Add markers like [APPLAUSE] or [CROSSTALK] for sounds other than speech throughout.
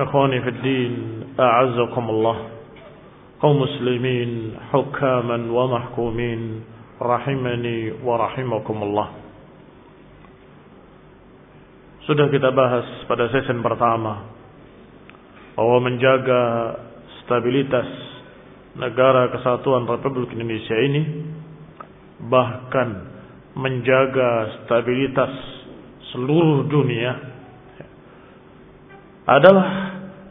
Ikhwani fi din, a'azzakumullah. Kaum muslimin, hukaman wa mahkumin, rahimani wa rahimakumullah. Sudah kita bahas pada sesi pertama bahwa menjaga stabilitas negara kesatuan Republik Indonesia ini bahkan menjaga stabilitas seluruh dunia adalah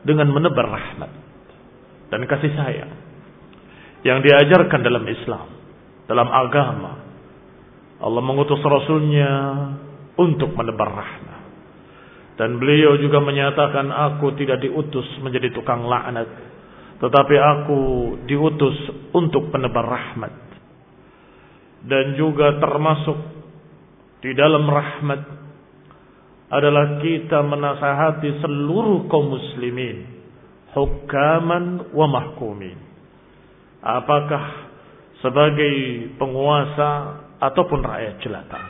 dengan menebar rahmat dan kasih sayang yang diajarkan dalam Islam dalam agama. Allah mengutus Rasulnya untuk menebar rahmat. Dan beliau juga menyatakan aku tidak diutus menjadi tukang laknat. Tetapi aku diutus untuk penebar rahmat. Dan juga termasuk di dalam rahmat adalah kita menasahati seluruh kaum muslimin. Hukaman wa mahkumin. Apakah sebagai penguasa ataupun rakyat jelata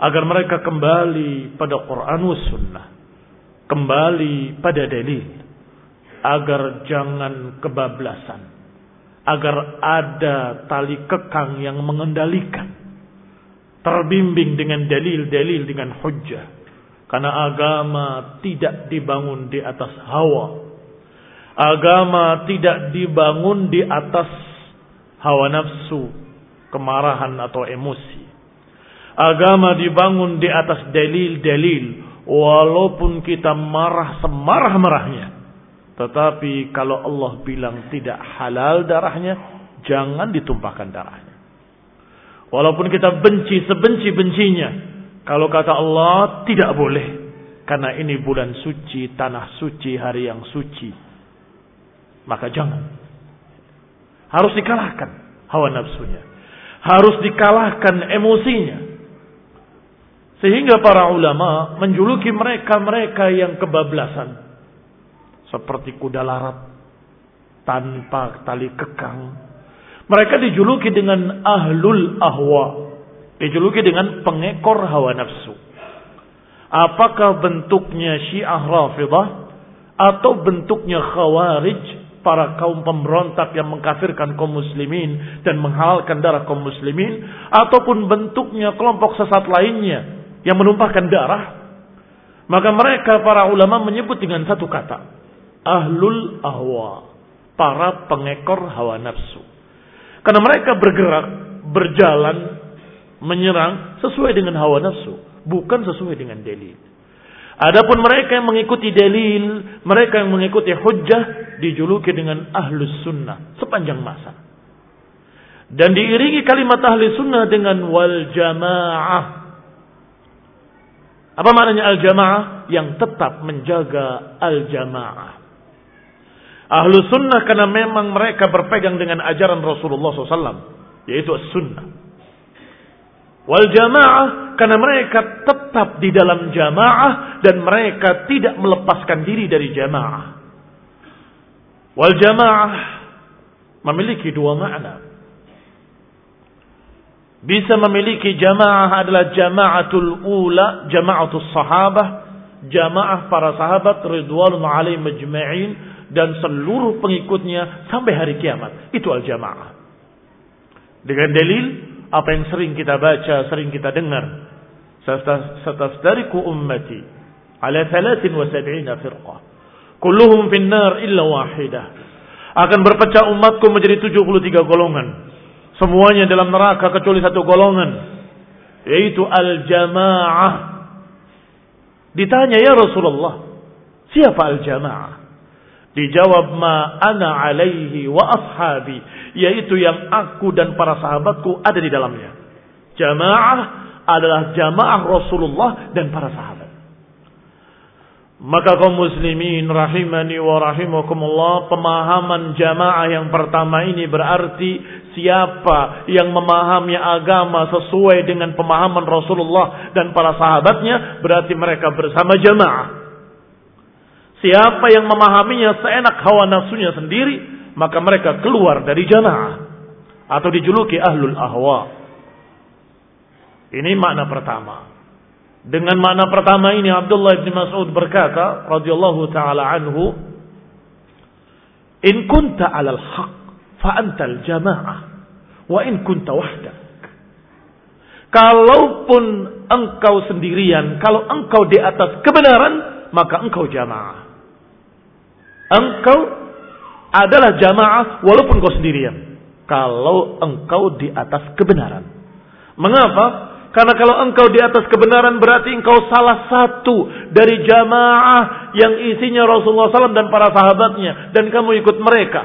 agar mereka kembali pada Quran was sunnah kembali pada dalil agar jangan kebablasan agar ada tali kekang yang mengendalikan terbimbing dengan dalil-dalil dengan hujjah karena agama tidak dibangun di atas hawa agama tidak dibangun di atas hawa nafsu, kemarahan atau emosi. Agama dibangun di atas dalil-dalil walaupun kita marah semarah-marahnya. Tetapi kalau Allah bilang tidak halal darahnya, jangan ditumpahkan darahnya. Walaupun kita benci sebenci-bencinya, kalau kata Allah tidak boleh karena ini bulan suci, tanah suci, hari yang suci. Maka jangan harus dikalahkan hawa nafsunya. Harus dikalahkan emosinya. Sehingga para ulama menjuluki mereka-mereka yang kebablasan. Seperti kuda larat. Tanpa tali kekang. Mereka dijuluki dengan ahlul ahwa. Dijuluki dengan pengekor hawa nafsu. Apakah bentuknya syiah rafidah. Atau bentuknya khawarij para kaum pemberontak yang mengkafirkan kaum muslimin dan menghalalkan darah kaum muslimin ataupun bentuknya kelompok sesat lainnya yang menumpahkan darah maka mereka para ulama menyebut dengan satu kata ahlul ahwa para pengekor hawa nafsu karena mereka bergerak berjalan menyerang sesuai dengan hawa nafsu bukan sesuai dengan dalil Adapun mereka yang mengikuti dalil, mereka yang mengikuti hujjah dijuluki dengan ahlus sunnah sepanjang masa. Dan diiringi kalimat ahli sunnah dengan wal jamaah. Apa maknanya al jamaah? Yang tetap menjaga al jamaah. Ahlu sunnah karena memang mereka berpegang dengan ajaran Rasulullah SAW. Yaitu sunnah. Wal jamaah karena mereka tetap di dalam jamaah dan mereka tidak melepaskan diri dari jamaah. Wal jamaah memiliki dua makna. Bisa memiliki jamaah adalah jamaatul ula, jamaatul sahabah, jamaah para sahabat ridwanul alaihim majma'in dan seluruh pengikutnya sampai hari kiamat. Itu al jamaah. Dengan dalil apa yang sering kita baca, sering kita dengar. Satastariku ummati ala 73 firqah. Kulluhum finnar illa wahidah. Akan berpecah umatku menjadi 73 golongan. Semuanya dalam neraka kecuali satu golongan. Yaitu al-jamaah. Ditanya ya Rasulullah. Siapa al-jamaah? Dijawab ma ana alaihi wa ashabi. Yaitu yang aku dan para sahabatku ada di dalamnya. Jamaah adalah jamaah Rasulullah dan para sahabat. Maka kaum muslimin rahimani wa rahimakumullah pemahaman jamaah yang pertama ini berarti siapa yang memahami agama sesuai dengan pemahaman Rasulullah dan para sahabatnya berarti mereka bersama jamaah. Siapa yang memahaminya seenak hawa nafsunya sendiri, maka mereka keluar dari jamaah atau dijuluki ahlul ahwa. Ini makna pertama. Dengan makna pertama ini Abdullah bin Mas'ud berkata radhiyallahu taala anhu, "In kunta 'alal haq fa antal jamaah wa in kunta wahdak." Kalaupun engkau sendirian, kalau engkau di atas kebenaran, maka engkau jamaah. Engkau adalah jamaah walaupun kau sendirian. Kalau engkau di atas kebenaran. Mengapa? Karena kalau engkau di atas kebenaran berarti engkau salah satu dari jamaah yang isinya Rasulullah SAW dan para sahabatnya. Dan kamu ikut mereka.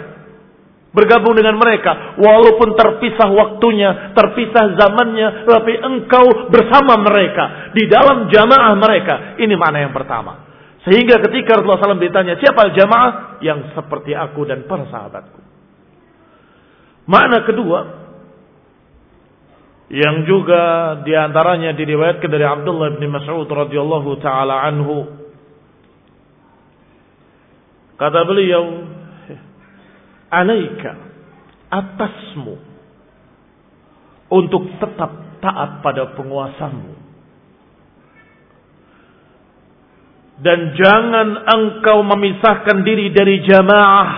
Bergabung dengan mereka. Walaupun terpisah waktunya, terpisah zamannya. Tapi engkau bersama mereka. Di dalam jamaah mereka. Ini mana yang pertama. Sehingga ketika Rasulullah SAW ditanya, siapa jamaah? Yang seperti aku dan para sahabatku. Makna kedua, yang juga di antaranya diriwayatkan dari Abdullah bin Mas'ud radhiyallahu taala anhu kata beliau alaika atasmu untuk tetap taat pada penguasamu dan jangan engkau memisahkan diri dari jamaah.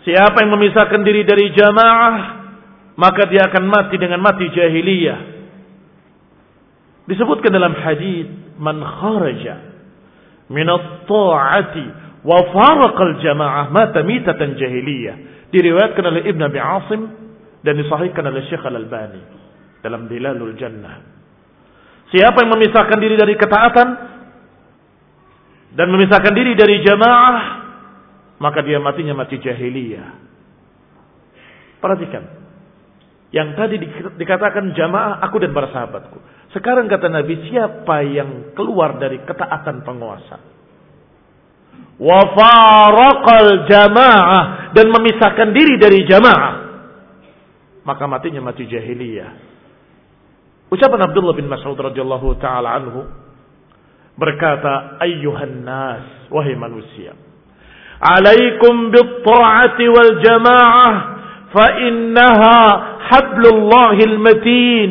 Siapa yang memisahkan diri dari jamaah, maka dia akan mati dengan mati jahiliyah. Disebutkan dalam hadis, "Man kharaja min at-ta'ati wa faraqa al-jamaah mata mitatan jahiliyah." Diriwayatkan oleh Ibn Abi Asim dan disahihkan oleh Syekh Al-Albani dalam Dilalul Jannah. Siapa yang memisahkan diri dari ketaatan dan memisahkan diri dari jamaah, maka dia matinya mati jahiliyah. Perhatikan. Yang tadi dikatakan jamaah aku dan para sahabatku. Sekarang kata Nabi, siapa yang keluar dari ketaatan penguasa? Wa faraqal jamaah dan memisahkan diri dari jamaah. Maka matinya mati jahiliyah. Ucapan Abdullah bin Mas'ud radhiyallahu taala anhu berkata, "Ayyuhan nas, wahai manusia, alaikum bit-ta'ati wal jamaah fa innaha hablullahil matin."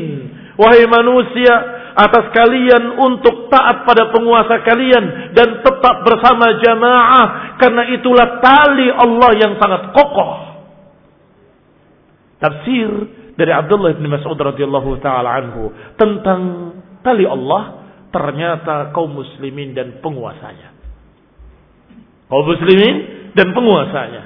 Wahai manusia, atas kalian untuk taat pada penguasa kalian dan tetap bersama jamaah karena itulah tali Allah yang sangat kokoh. Tafsir dari Abdullah bin Mas'ud radhiyallahu taala anhu tentang tali Allah ternyata kaum muslimin dan penguasanya. Kaum muslimin dan penguasanya.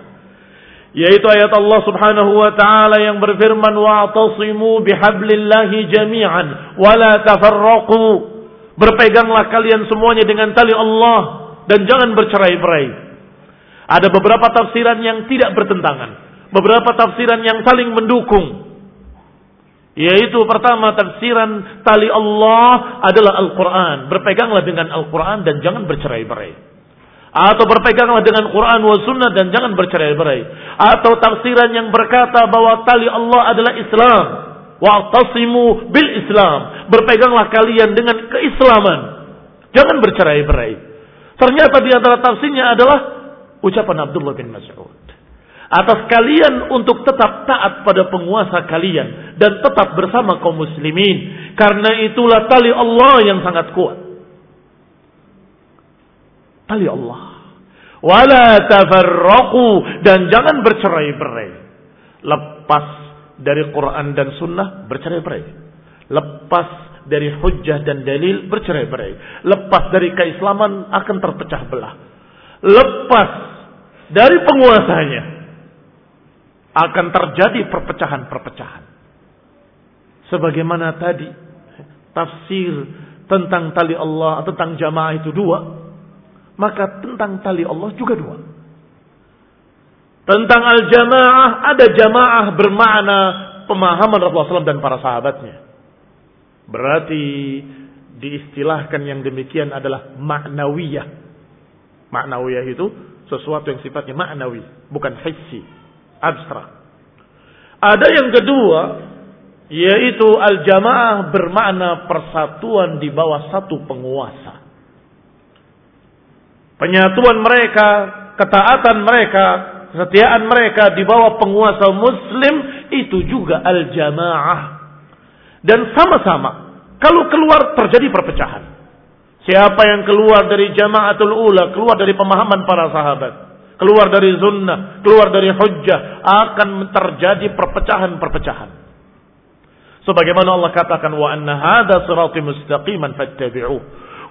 Yaitu ayat Allah Subhanahu wa taala yang berfirman wa'tasimu bihablillahi jami'an wa la tafarraqu. Berpeganglah kalian semuanya dengan tali Allah dan jangan bercerai-berai. Ada beberapa tafsiran yang tidak bertentangan beberapa tafsiran yang saling mendukung yaitu pertama tafsiran tali Allah adalah Al-Quran berpeganglah dengan Al-Quran dan jangan bercerai-berai atau berpeganglah dengan Quran wa sunnah dan jangan bercerai-berai. Atau tafsiran yang berkata bahwa tali Allah adalah Islam. Wa'tasimu bil Islam. Berpeganglah kalian dengan keislaman. Jangan bercerai-berai. Ternyata di antara tafsirnya adalah ucapan Abdullah bin Mas'ud. Atas kalian untuk tetap taat pada penguasa kalian. Dan tetap bersama kaum muslimin. Karena itulah tali Allah yang sangat kuat tali Allah. Wala tafarraqu dan jangan bercerai-berai. Lepas dari Quran dan Sunnah bercerai-berai. Lepas dari hujjah dan dalil bercerai-berai. Lepas dari keislaman akan terpecah belah. Lepas dari penguasanya akan terjadi perpecahan-perpecahan. Sebagaimana tadi tafsir tentang tali Allah, tentang jamaah itu dua. Maka tentang tali Allah juga dua. Tentang al-jamaah, ada jamaah bermakna pemahaman Rasulullah SAW dan para sahabatnya. Berarti diistilahkan yang demikian adalah maknawiyah. Maknawiyah itu sesuatu yang sifatnya maknawi, bukan hissi, abstrak. Ada yang kedua, yaitu al-jamaah bermakna persatuan di bawah satu penguasa penyatuan mereka, ketaatan mereka, kesetiaan mereka di bawah penguasa muslim itu juga al-jamaah. Dan sama-sama kalau keluar terjadi perpecahan. Siapa yang keluar dari jamaatul ula, keluar dari pemahaman para sahabat, keluar dari sunnah, keluar dari hujjah, akan terjadi perpecahan-perpecahan. Sebagaimana Allah katakan wa anna hadza sirati mustaqiman fattabi'uh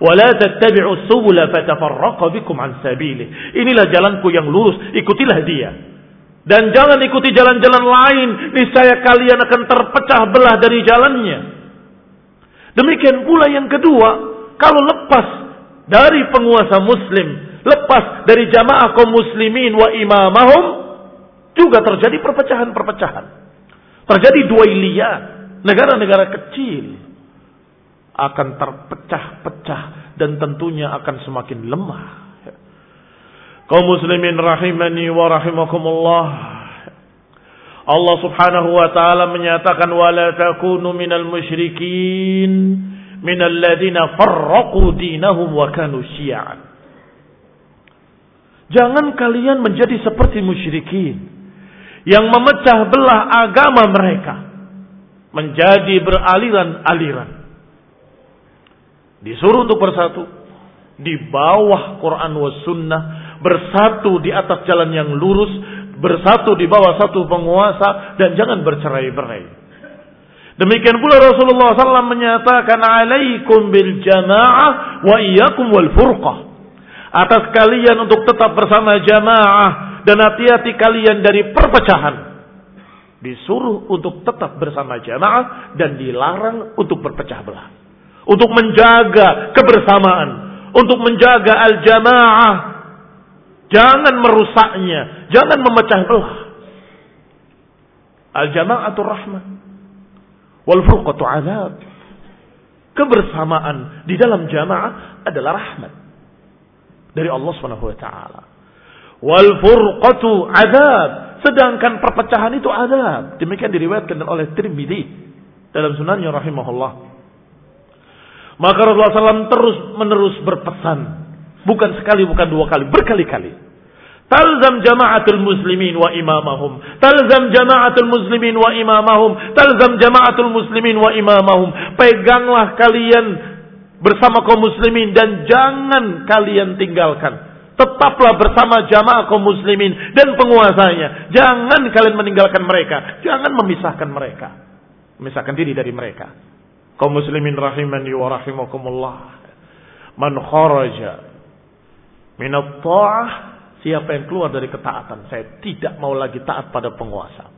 wala tattabi'us subula fatafarraqa bikum an sabili. Inilah jalanku yang lurus, ikutilah dia. Dan jangan ikuti jalan-jalan lain, niscaya kalian akan terpecah belah dari jalannya. Demikian pula yang kedua, kalau lepas dari penguasa muslim, lepas dari jamaah kaum muslimin wa imamahum, juga terjadi perpecahan-perpecahan. Terjadi dua duailiyah, negara-negara kecil akan terpecah-pecah dan tentunya akan semakin lemah. Kaum muslimin rahimani wa rahimakumullah. Allah Subhanahu wa taala menyatakan wala takunu minal musyrikin minal ladzina farraqu dinahum wa kanu syi'an. Jangan kalian menjadi seperti musyrikin yang memecah belah agama mereka menjadi beraliran-aliran. Disuruh untuk bersatu. Di bawah Quran was sunnah. Bersatu di atas jalan yang lurus. Bersatu di bawah satu penguasa. Dan jangan bercerai-berai. Demikian pula Rasulullah SAW menyatakan alaikum bil jamaah wa iyyakum wal furqah. Atas kalian untuk tetap bersama jamaah dan hati-hati kalian dari perpecahan. Disuruh untuk tetap bersama jamaah dan dilarang untuk berpecah belah untuk menjaga kebersamaan, untuk menjaga al-jamaah. Jangan merusaknya, jangan memecah belah. Al-jama'atu rahmah. Wal furqatu azab. Kebersamaan di dalam jamaah adalah rahmat dari Allah Subhanahu wa taala. Wal furqatu azab. Sedangkan perpecahan itu azab. Demikian diriwayatkan oleh Tirmidzi dalam sunannya rahimahullah. Maka Rasulullah SAW terus menerus berpesan. Bukan sekali, bukan dua kali, berkali-kali. Talzam jama'atul muslimin wa imamahum. Talzam jama'atul muslimin wa imamahum. Talzam jama'atul muslimin wa imamahum. Peganglah kalian bersama kaum muslimin dan jangan kalian tinggalkan. Tetaplah bersama jamaah kaum muslimin dan penguasanya. Jangan kalian meninggalkan mereka. Jangan memisahkan mereka. Memisahkan diri dari mereka. Kaum muslimin rahimani wa rahimakumullah. Man kharaja minat ta'ah Siapa yang keluar dari ketaatan, saya tidak mau lagi taat pada penguasa.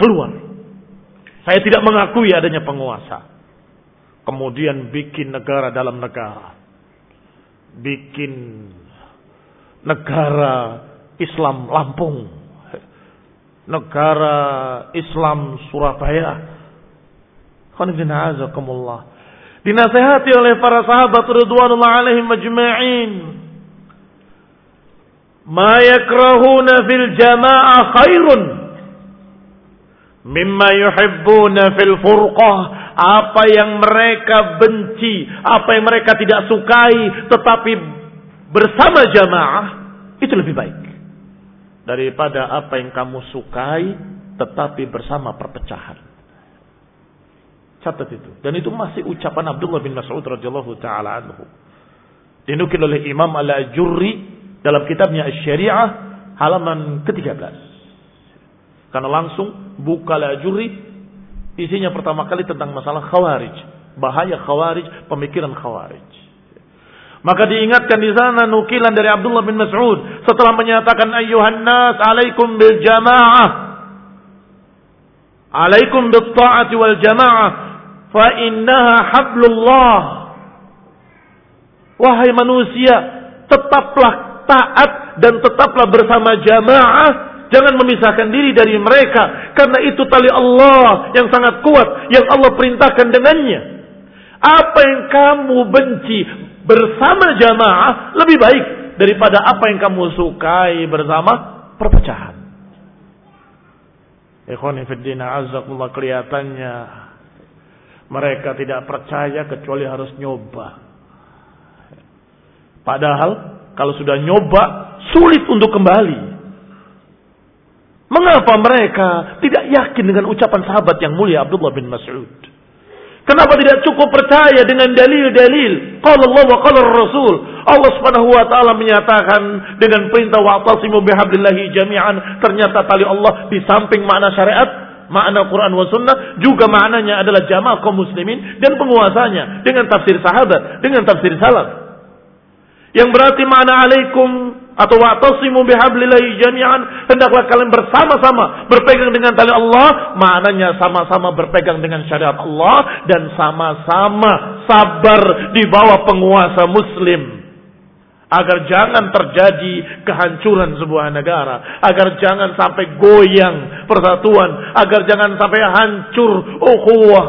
Keluar. Saya tidak mengakui adanya penguasa. Kemudian bikin negara dalam negara. Bikin negara Islam Lampung. Negara Islam Surabaya. Dinasehati oleh para sahabat Ridwanullah alaihim majma'in ma yakrahuna fil jama'ah khairun mimma yuhibbuna fil furqah apa yang mereka benci apa yang mereka tidak sukai tetapi bersama jamaah itu lebih baik. Daripada apa yang kamu sukai tetapi bersama perpecahan. Catat itu. Dan itu masih ucapan Abdullah bin Mas'ud radhiyallahu taala anhu. Dinukil oleh Imam Al-Ajurri dalam kitabnya Syariah halaman ke-13. Karena langsung buka lajuri isinya pertama kali tentang masalah khawarij, bahaya khawarij, pemikiran khawarij. Maka diingatkan di sana nukilan dari Abdullah bin Mas'ud setelah menyatakan ayyuhan nas alaikum bil jamaah. Alaikum bil ta'ati wal jamaah fa innaha hablullah. Wahai manusia tetaplah taat dan tetaplah bersama jamaah jangan memisahkan diri dari mereka karena itu tali Allah yang sangat kuat yang Allah perintahkan dengannya apa yang kamu benci bersama jamaah lebih baik daripada apa yang kamu sukai bersama perpecahan Ikhwani fiddina azakullah kelihatannya mereka tidak percaya kecuali harus nyoba. Padahal kalau sudah nyoba, sulit untuk kembali. Mengapa mereka tidak yakin dengan ucapan sahabat yang mulia Abdullah bin Mas'ud? Kenapa tidak cukup percaya dengan dalil-dalil? Qala Allah wa qala Rasul. Allah Subhanahu wa taala menyatakan dengan perintah wa'tasimu bihablillahi jami'an, ternyata tali Allah di samping makna syariat, makna Quran wa sunnah, juga maknanya adalah jamaah kaum muslimin dan penguasanya dengan tafsir sahabat, dengan tafsir salaf. Yang berarti makna alaikum atau wa'tasimu bihablillahi jami'an. Hendaklah kalian bersama-sama berpegang dengan tali Allah. Maknanya sama-sama berpegang dengan syariat Allah. Dan sama-sama sabar di bawah penguasa muslim. Agar jangan terjadi kehancuran sebuah negara. Agar jangan sampai goyang persatuan. Agar jangan sampai hancur ukhuwah.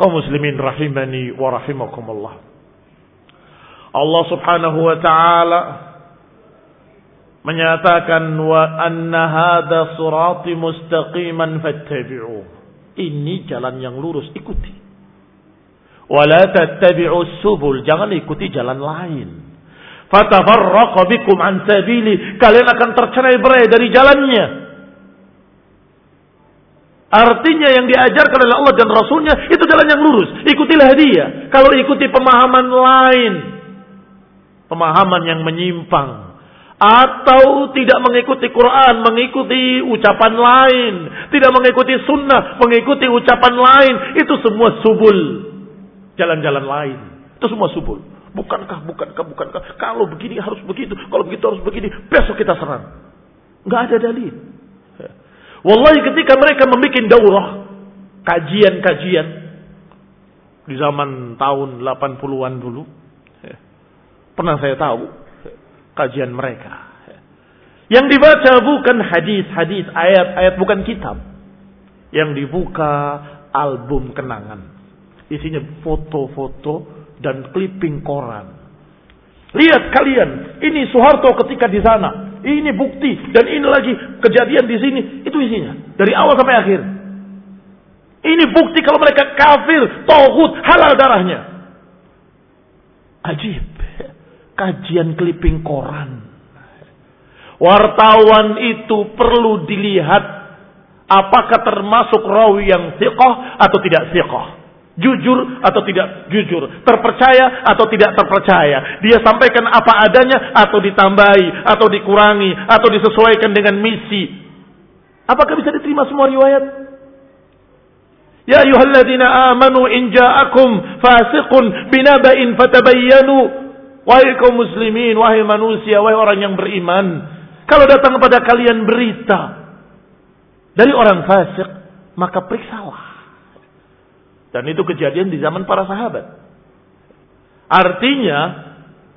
Kaum muslimin rahimani wa rahimakumullah Allah Subhanahu wa taala menyatakan wa anna hadza sirati mustaqiman fattabi'u. Ini jalan yang lurus, ikuti. Wala tattabi'u subul, jangan ikuti jalan lain. Fatafarraqa bikum an sabili, kalian akan tercerai-berai dari jalannya. Artinya yang diajarkan oleh Allah dan Rasulnya itu jalan yang lurus. Ikutilah dia. Kalau ikuti pemahaman lain, pemahaman yang menyimpang atau tidak mengikuti Quran, mengikuti ucapan lain, tidak mengikuti sunnah, mengikuti ucapan lain, itu semua subul, jalan-jalan lain, itu semua subul. Bukankah, bukankah, bukankah, kalau begini harus begitu, kalau begitu harus begini, besok kita serang. Nggak ada dalil. Wallahi ketika mereka membuat daurah, kajian-kajian, di zaman tahun 80-an dulu, Pernah saya tahu kajian mereka. Yang dibaca bukan hadis-hadis, ayat-ayat bukan kitab. Yang dibuka album kenangan. Isinya foto-foto dan clipping koran. Lihat kalian, ini Soeharto ketika di sana. Ini bukti dan ini lagi kejadian di sini. Itu isinya dari awal sampai akhir. Ini bukti kalau mereka kafir, tohut, halal darahnya. Ajib. Kajian clipping koran. Wartawan itu perlu dilihat apakah termasuk rawi yang siqah atau tidak siqah. Jujur atau tidak jujur. Terpercaya atau tidak terpercaya. Dia sampaikan apa adanya atau ditambahi atau dikurangi atau disesuaikan dengan misi. Apakah bisa diterima semua riwayat? Ya ayuhalladzina amanu in ja'akum fasiqun binaba'in fatabayyanu Wahai kaum muslimin, wahai manusia, wahai orang yang beriman. Kalau datang kepada kalian berita dari orang fasik, maka periksalah. Dan itu kejadian di zaman para sahabat. Artinya,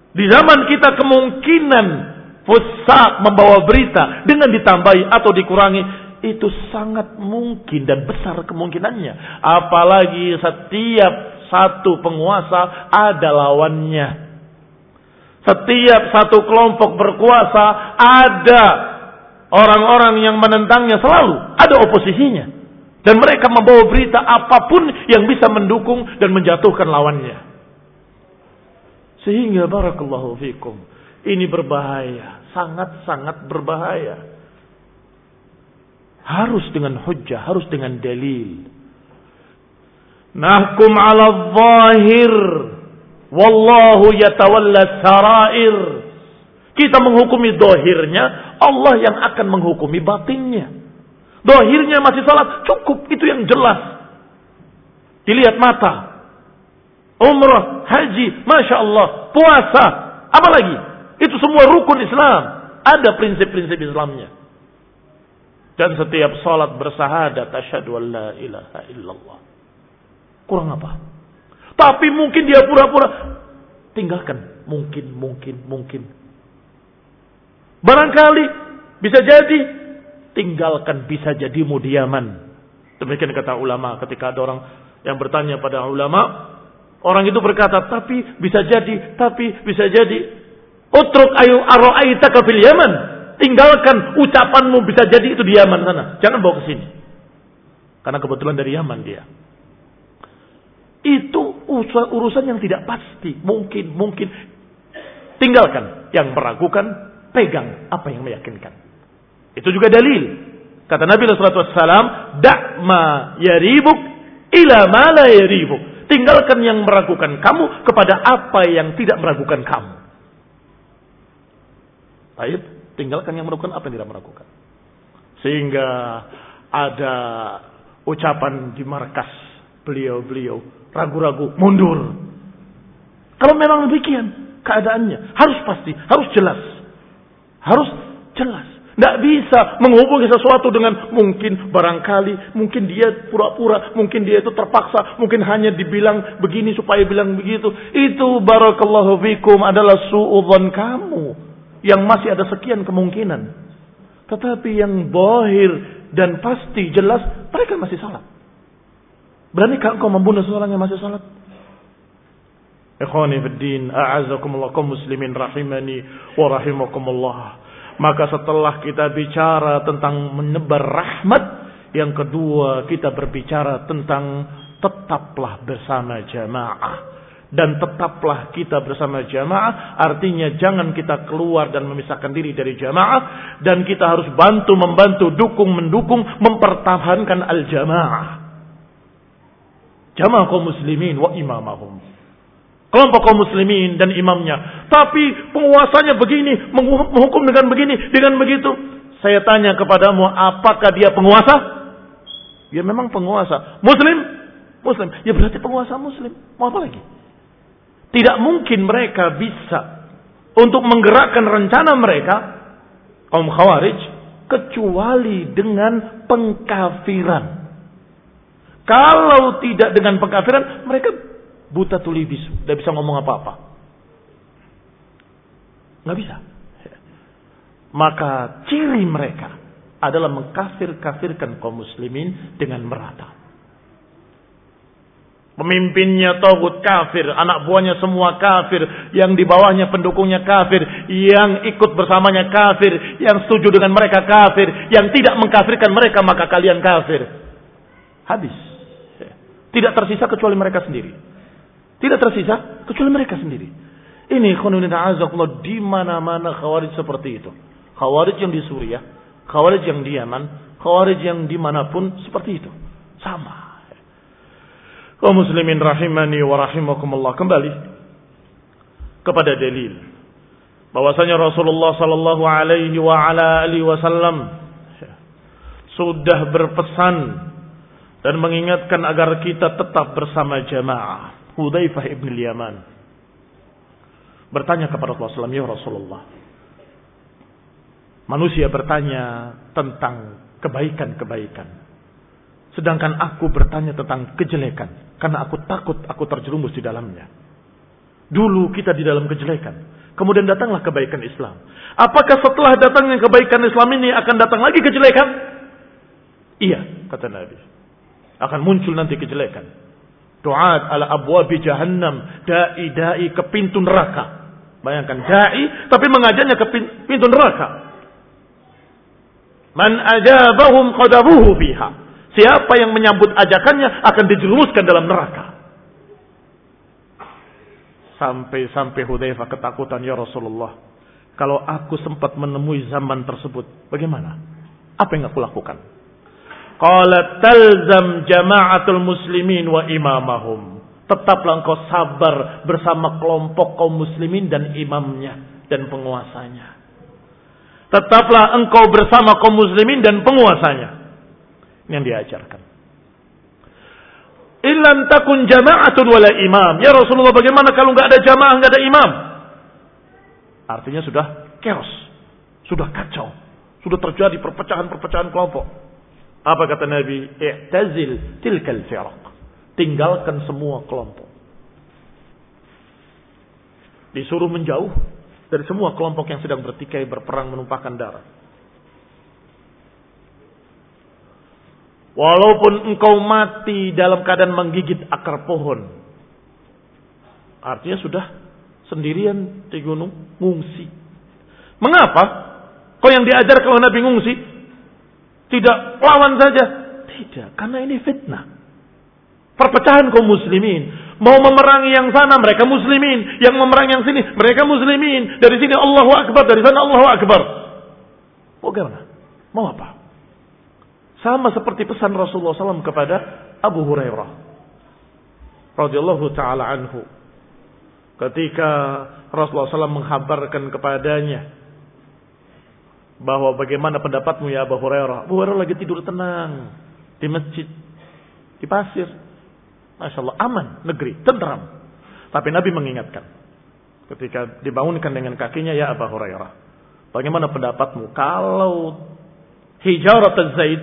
di zaman kita kemungkinan fusak membawa berita dengan ditambahi atau dikurangi itu sangat mungkin dan besar kemungkinannya. Apalagi setiap satu penguasa ada lawannya. Setiap satu kelompok berkuasa ada orang-orang yang menentangnya selalu ada oposisinya dan mereka membawa berita apa pun yang bisa mendukung dan menjatuhkan lawannya. Sehingga barakallahu fikum ini berbahaya, sangat-sangat berbahaya. Harus dengan hujjah, harus dengan dalil. Nahkum ala zahir Wallahu yatawalla sarair. Kita menghukumi dohirnya, Allah yang akan menghukumi batinnya. Dohirnya masih salat, cukup. Itu yang jelas. Dilihat mata. Umrah, haji, Masya Allah. Puasa, apa lagi? Itu semua rukun Islam. Ada prinsip-prinsip Islamnya. Dan setiap salat bersahadat, asyhadu an la ilaha illallah. Kurang apa? Tapi mungkin dia pura-pura. Tinggalkan. Mungkin, mungkin, mungkin. Barangkali bisa jadi. Tinggalkan bisa jadi mudiaman. Demikian kata ulama ketika ada orang yang bertanya pada ulama. Orang itu berkata, tapi bisa jadi, tapi bisa jadi. Utruk ayu aro'aitaka fil Yaman. Tinggalkan ucapanmu bisa jadi itu di Yaman sana. Jangan bawa ke sini. Karena kebetulan dari Yaman dia. Itu urusan yang tidak pasti. Mungkin, mungkin. Tinggalkan yang meragukan, pegang apa yang meyakinkan. Itu juga dalil. Kata Nabi SAW, Da'ma yaribuk ila ma yaribuk. Tinggalkan yang meragukan kamu kepada apa yang tidak meragukan kamu. Baik, tinggalkan yang meragukan apa yang tidak meragukan. Sehingga ada ucapan di markas beliau-beliau ragu-ragu, mundur. Kalau memang demikian keadaannya, harus pasti, harus jelas. Harus jelas. Tidak bisa menghubungi sesuatu dengan mungkin barangkali, mungkin dia pura-pura, mungkin dia itu terpaksa, mungkin hanya dibilang begini supaya bilang begitu. Itu barakallahu fikum adalah su'udhan kamu. Yang masih ada sekian kemungkinan. Tetapi yang bohir dan pasti jelas, mereka masih salah. Beranikah engkau membunuh seorang yang masih salat? Ikhwani fiddin, a'azakumullah kaum muslimin rahimani wa rahimakumullah. Maka setelah kita bicara tentang menebar rahmat, yang kedua kita berbicara tentang tetaplah bersama jamaah. Dan tetaplah kita bersama jamaah, artinya jangan kita keluar dan memisahkan diri dari jamaah. Dan kita harus bantu, membantu, dukung, mendukung, mempertahankan al-jamaah jamaah kaum muslimin wa imamahum. Kelompok kaum muslimin dan imamnya. Tapi penguasanya begini, menghukum dengan begini, dengan begitu. Saya tanya kepadamu, apakah dia penguasa? Ya memang penguasa. Muslim? Muslim. Ya berarti penguasa muslim. Mau apa lagi? Tidak mungkin mereka bisa untuk menggerakkan rencana mereka, kaum khawarij, kecuali dengan pengkafiran. Kalau tidak dengan pengkafiran, mereka buta tuli bisu. Tidak bisa ngomong apa-apa. Nggak bisa. Maka ciri mereka adalah mengkafir-kafirkan kaum muslimin dengan merata. Pemimpinnya togut kafir, anak buahnya semua kafir, yang di bawahnya pendukungnya kafir, yang ikut bersamanya kafir, yang setuju dengan mereka kafir, yang tidak mengkafirkan mereka maka kalian kafir. Habis. Tidak tersisa kecuali mereka sendiri. Tidak tersisa kecuali mereka sendiri. Ini khonunina azakullah di mana-mana khawarij seperti itu. Khawarij yang di Suriah, khawarij yang di Yaman, khawarij yang di mana pun seperti itu. Sama. Kau muslimin rahimani wa rahimakumullah. Kembali kepada dalil. Bahwasanya Rasulullah sallallahu alaihi wa ala alihi wasallam sudah berpesan dan mengingatkan agar kita tetap bersama jamaah. Hudzaifah ibn Yaman bertanya kepada Rasulullah ya Rasulullah. Manusia bertanya tentang kebaikan-kebaikan. Sedangkan aku bertanya tentang kejelekan. Karena aku takut aku terjerumus di dalamnya. Dulu kita di dalam kejelekan. Kemudian datanglah kebaikan Islam. Apakah setelah datangnya kebaikan Islam ini akan datang lagi kejelekan? Iya, kata Nabi. Akan muncul nanti kejelekan. Du'at ala abwabi jahannam. Da'i-da'i ke pintu neraka. Bayangkan dai tapi mengajarnya ke pintu neraka. Man ajabahum qadabuhu biha. Siapa yang menyambut ajakannya akan dijerumuskan dalam neraka. Sampai-sampai Hudzaifah ketakutan ya Rasulullah. Kalau aku sempat menemui zaman tersebut, bagaimana? Apa yang aku lakukan? Qala talzam jama'atul muslimin wa imamahum. Tetaplah engkau sabar bersama kelompok kaum muslimin dan imamnya dan penguasanya. Tetaplah engkau bersama kaum muslimin dan penguasanya. Ini yang diajarkan. Ilam takun jama'atun wala imam. Ya Rasulullah bagaimana kalau nggak ada jamaah, nggak ada imam? Artinya sudah chaos. Sudah kacau. Sudah terjadi perpecahan-perpecahan kelompok. Apa kata Nabi? I'tazil tilkal firaq. Tinggalkan semua kelompok. Disuruh menjauh dari semua kelompok yang sedang bertikai, berperang, menumpahkan darah. Walaupun engkau mati dalam keadaan menggigit akar pohon. Artinya sudah sendirian di gunung, ngungsi. Mengapa? Kau yang diajar kalau Nabi ngungsi? Tidak lawan saja. Tidak, karena ini fitnah. Perpecahan kaum muslimin. Mau memerangi yang sana, mereka muslimin. Yang memerangi yang sini, mereka muslimin. Dari sini Allahu Akbar, dari sana Allahu Akbar. Mau gimana? Mau apa? Sama seperti pesan Rasulullah SAW kepada Abu Hurairah. radhiyallahu ta'ala anhu. Ketika Rasulullah SAW menghabarkan kepadanya. Bahwa bagaimana pendapatmu ya Abu Hurairah. Abu Hurairah lagi tidur tenang. Di masjid. Di pasir Masya Allah, aman negeri, tentram. Tapi Nabi mengingatkan. Ketika dibangunkan dengan kakinya, ya Abu Hurairah. Bagaimana pendapatmu? Kalau hijarat zaid,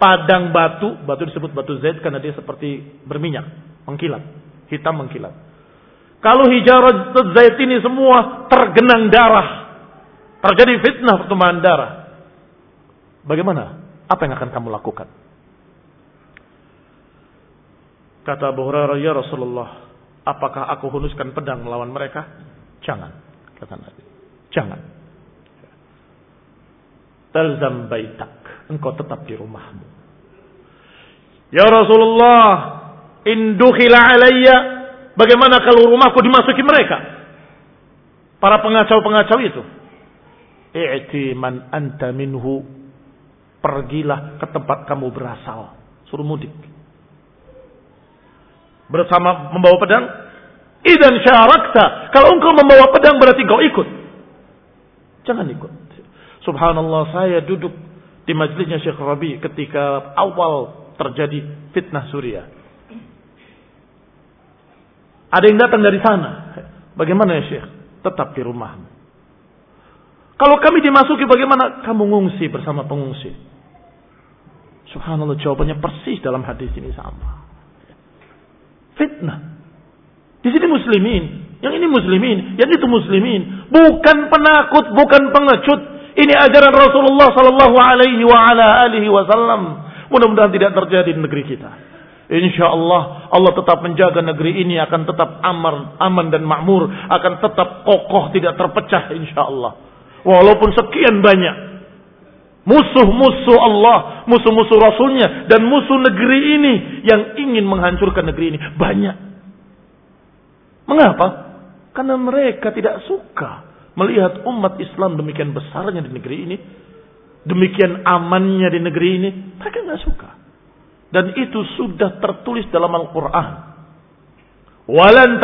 padang batu, batu disebut batu zaid karena dia seperti berminyak, mengkilat, hitam mengkilat. Kalau hijarat zaid ini semua tergenang darah, terjadi fitnah pertumpahan darah. Bagaimana? Apa yang akan kamu lakukan? Kata Abu Hurairah, "Ya Rasulullah, apakah aku hunuskan pedang melawan mereka?" Jangan, kata Nabi. Jangan. Talzam baitak. Engkau tetap di rumahmu. Ya Rasulullah, indukhila alayya. Bagaimana kalau rumahku dimasuki mereka? Para pengacau-pengacau itu. I'ti man anta minhu. Pergilah ke tempat kamu berasal. Suruh mudik bersama membawa pedang? Idan syarakta. Kalau engkau membawa pedang berarti kau ikut. Jangan ikut. Subhanallah saya duduk di majlisnya Syekh Rabi ketika awal terjadi fitnah Suriah. Ada yang datang dari sana. Bagaimana ya Syekh? Tetap di rumah. Kalau kami dimasuki bagaimana? Kamu ngungsi bersama pengungsi. Subhanallah jawabannya persis dalam hadis ini sama. Fitnah. Di sini muslimin, yang ini muslimin, yang itu muslimin, bukan penakut, bukan pengecut. Ini ajaran Rasulullah sallallahu alaihi wa ala alihi wasallam. Mudah-mudahan tidak terjadi di negeri kita. Insya Allah Allah tetap menjaga negeri ini akan tetap aman, aman dan makmur, akan tetap kokoh tidak terpecah insya Allah. Walaupun sekian banyak musuh-musuh Allah, musuh-musuh Rasulnya, dan musuh negeri ini yang ingin menghancurkan negeri ini. Banyak. Mengapa? Karena mereka tidak suka melihat umat Islam demikian besarnya di negeri ini. Demikian amannya di negeri ini. Mereka nggak suka. Dan itu sudah tertulis dalam Al-Quran. Walan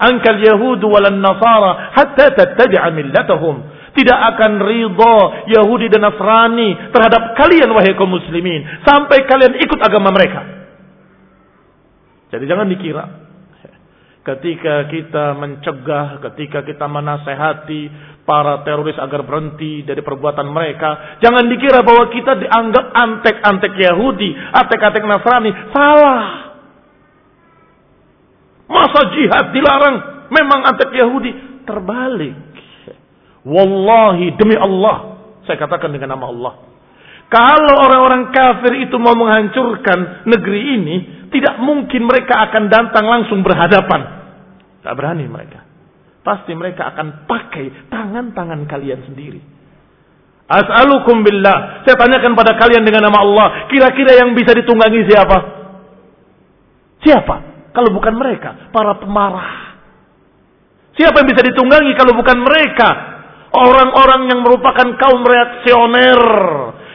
tarda ankal yahudu walan nasara hatta tattabi'a millatahum. Tidak akan ridho Yahudi dan Nasrani terhadap kalian wahai kaum muslimin. Sampai kalian ikut agama mereka. Jadi jangan dikira ketika kita mencegah, ketika kita menasehati para teroris agar berhenti dari perbuatan mereka, jangan dikira bahwa kita dianggap antek-antek Yahudi, antek-antek Nasrani. Salah. Masa jihad dilarang? Memang antek Yahudi. Terbalik. Wallahi demi Allah. Saya katakan dengan nama Allah. Kalau orang-orang kafir itu mau menghancurkan negeri ini, tidak mungkin mereka akan datang langsung berhadapan. Tak berani mereka. Pasti mereka akan pakai tangan-tangan kalian sendiri. As'alukum billah. Saya tanyakan pada kalian dengan nama Allah. Kira-kira yang bisa ditunggangi siapa? Siapa? Kalau bukan mereka. Para pemarah. Siapa yang bisa ditunggangi kalau bukan mereka? Orang-orang yang merupakan kaum reaksioner.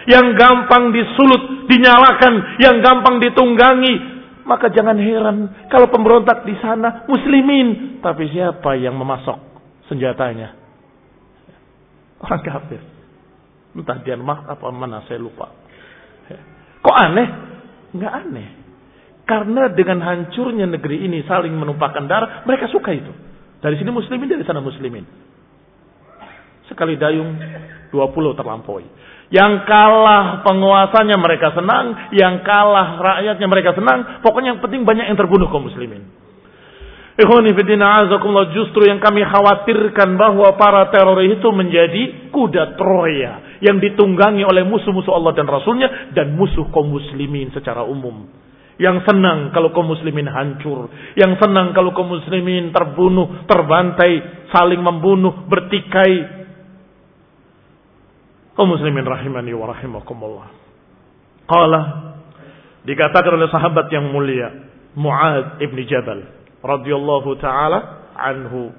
Yang gampang disulut, dinyalakan. Yang gampang ditunggangi maka jangan heran kalau pemberontak di sana muslimin. Tapi siapa yang memasok senjatanya? Orang kafir. Entah dia mak apa mana saya lupa. Kok aneh? Enggak aneh. Karena dengan hancurnya negeri ini saling menumpahkan darah, mereka suka itu. Dari sini muslimin, dari sana muslimin. Sekali dayung, 20 terlampaui. Yang kalah penguasanya mereka senang, yang kalah rakyatnya mereka senang. Pokoknya yang penting banyak yang terbunuh kaum muslimin. Justru yang kami khawatirkan bahwa para teroris itu menjadi kuda Troya yang ditunggangi oleh musuh-musuh Allah dan Rasulnya dan musuh kaum muslimin secara umum. Yang senang kalau kaum muslimin hancur. Yang senang kalau kaum muslimin terbunuh, terbantai, saling membunuh, bertikai, kaum muslimin rahimani wa rahimakumullah. Qala dikatakan oleh sahabat yang mulia Muad ibn Jabal radhiyallahu taala anhu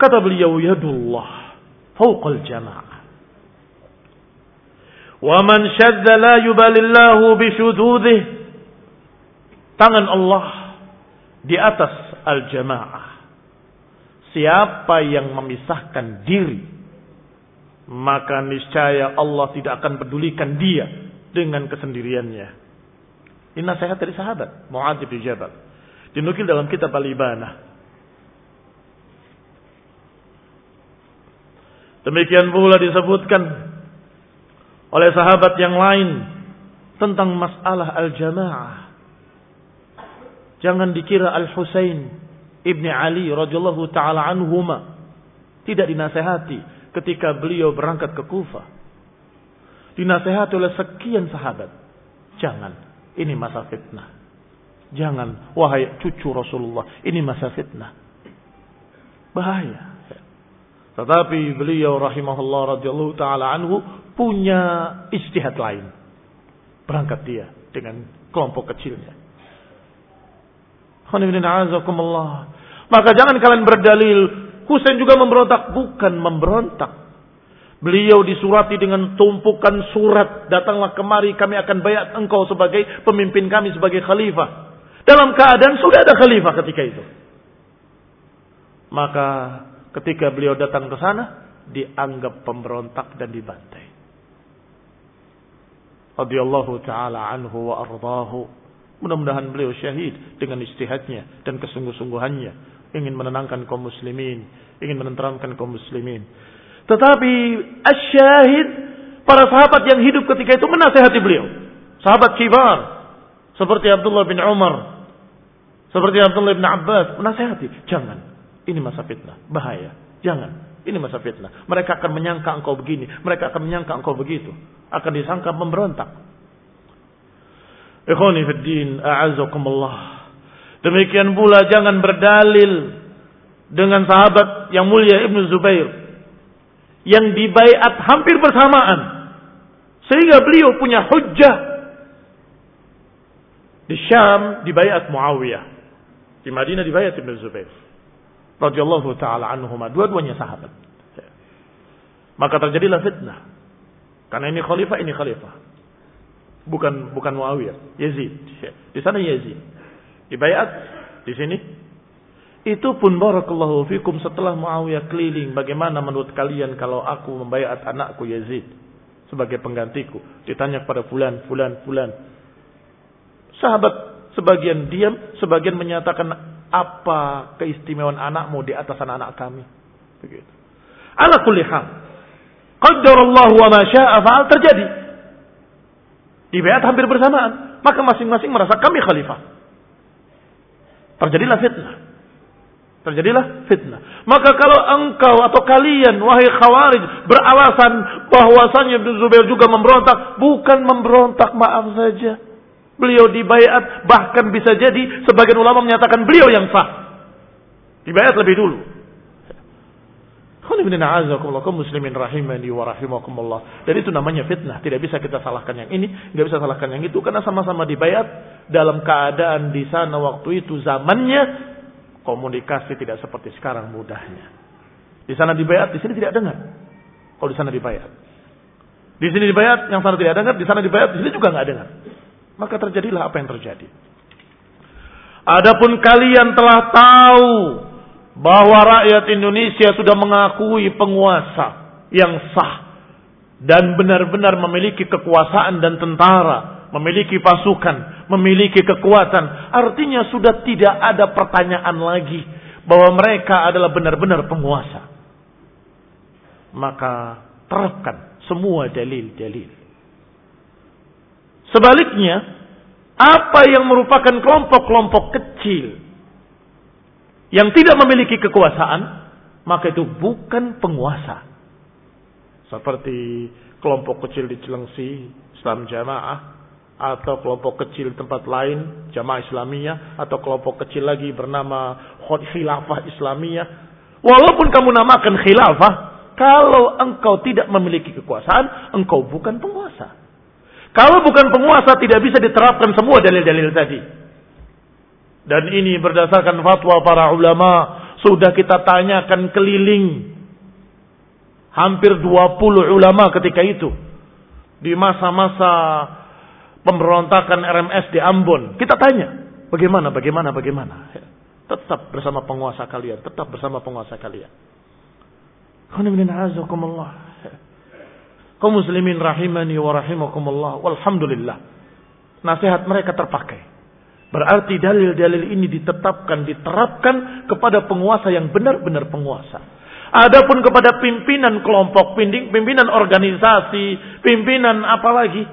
kata beliau yadullah fawqal jamaah wa man shadda la yubalillahu bishududih tangan Allah di atas al-jamaah siapa yang memisahkan diri maka niscaya Allah tidak akan pedulikan dia dengan kesendiriannya. Ini nasihat dari sahabat Muadz bin Jabal. Dinukil dalam kitab Al-Ibanah. Demikian pula disebutkan oleh sahabat yang lain tentang masalah al-jamaah. Jangan dikira Al-Husain ibni Ali radhiyallahu taala anhuma tidak dinasehati ketika beliau berangkat ke Kufah. Dinasehati oleh sekian sahabat. Jangan, ini masa fitnah. Jangan, wahai cucu Rasulullah, ini masa fitnah. Bahaya. Tetapi beliau rahimahullah radhiyallahu taala anhu punya istihad lain. Berangkat dia dengan kelompok kecilnya. Maka jangan kalian berdalil Husain juga memberontak. Bukan memberontak. Beliau disurati dengan tumpukan surat. Datanglah kemari kami akan bayat engkau sebagai pemimpin kami sebagai khalifah. Dalam keadaan sudah ada khalifah ketika itu. Maka ketika beliau datang ke sana. Dianggap pemberontak dan dibantai. Radiyallahu ta'ala anhu wa ardahu. Mudah-mudahan beliau syahid dengan istihadnya dan kesungguh-sungguhannya ingin menenangkan kaum muslimin, ingin menenteramkan kaum muslimin. Tetapi asyahid para sahabat yang hidup ketika itu menasehati beliau. Sahabat kibar seperti Abdullah bin Umar, seperti Abdullah bin Abbas menasehati, jangan. Ini masa fitnah, bahaya. Jangan. Ini masa fitnah. Mereka akan menyangka engkau begini, mereka akan menyangka engkau begitu. Akan disangka memberontak. Ikhwani fid din, a'azakumullah. Demikian pula jangan berdalil dengan sahabat yang mulia Ibnu Zubair yang dibaiat hampir bersamaan sehingga beliau punya hujjah di Syam dibaiat Muawiyah Di Madinah dibayat Ibn Zubair. Radiyallahu ta'ala anhumah. Dua-duanya sahabat. Maka terjadilah fitnah. Karena ini khalifah, ini khalifah. Bukan bukan Muawiyah, Yazid. Di sana Yazid. Dibayat di sini. Itu pun barakallahu fikum setelah Muawiyah keliling. Bagaimana menurut kalian kalau aku membayat anakku Yazid sebagai penggantiku? Ditanya kepada fulan, fulan, fulan. Sahabat sebagian diam, sebagian menyatakan apa keistimewaan anakmu di atas anak-anak kami. Begitu. Ala kulli hal. Qaddarallahu wa ma syaa terjadi. Dibayat hampir bersamaan. Maka masing-masing merasa kami khalifah. Terjadilah fitnah. Terjadilah fitnah. Maka kalau engkau atau kalian, wahai khawarij, beralasan bahwasanya Ibn Zubair juga memberontak. Bukan memberontak, maaf saja. Beliau dibayat, bahkan bisa jadi sebagian ulama menyatakan beliau yang sah. Dibayat lebih dulu. muslimin rahimani wa rahimakumullah. Dan itu namanya fitnah. Tidak bisa kita salahkan yang ini, nggak bisa salahkan yang itu karena sama-sama dibayat dalam keadaan di sana waktu itu zamannya komunikasi tidak seperti sekarang mudahnya. Di sana dibayat, di sini tidak dengar. Kalau di sana dibayat. Di sini dibayat, yang sana tidak dengar, di sana dibayat, di sini juga nggak dengar maka terjadilah apa yang terjadi. Adapun kalian telah tahu bahwa rakyat Indonesia sudah mengakui penguasa yang sah dan benar-benar memiliki kekuasaan dan tentara, memiliki pasukan, memiliki kekuatan. Artinya sudah tidak ada pertanyaan lagi bahwa mereka adalah benar-benar penguasa. Maka terapkan semua dalil-dalil. Sebaliknya, apa yang merupakan kelompok-kelompok kecil yang tidak memiliki kekuasaan, maka itu bukan penguasa. Seperti kelompok kecil di Cilengsi, Islam Jamaah, atau kelompok kecil tempat lain, Jamaah Islamiyah, atau kelompok kecil lagi bernama Khilafah Islamiyah. Walaupun kamu namakan khilafah, kalau engkau tidak memiliki kekuasaan, engkau bukan penguasa. Kalau bukan penguasa tidak bisa diterapkan semua dalil-dalil tadi. Dan ini berdasarkan fatwa para ulama. Sudah kita tanyakan keliling. Hampir 20 ulama ketika itu. Di masa-masa pemberontakan RMS di Ambon. Kita tanya. Bagaimana, bagaimana, bagaimana. Tetap bersama penguasa kalian. Tetap bersama penguasa kalian. Alhamdulillah kaum muslimin rahimani wa rahimakumullah. Walhamdulillah. Nasihat mereka terpakai. Berarti dalil-dalil ini ditetapkan diterapkan kepada penguasa yang benar-benar penguasa. Adapun kepada pimpinan kelompok pimpinan organisasi pimpinan apalagi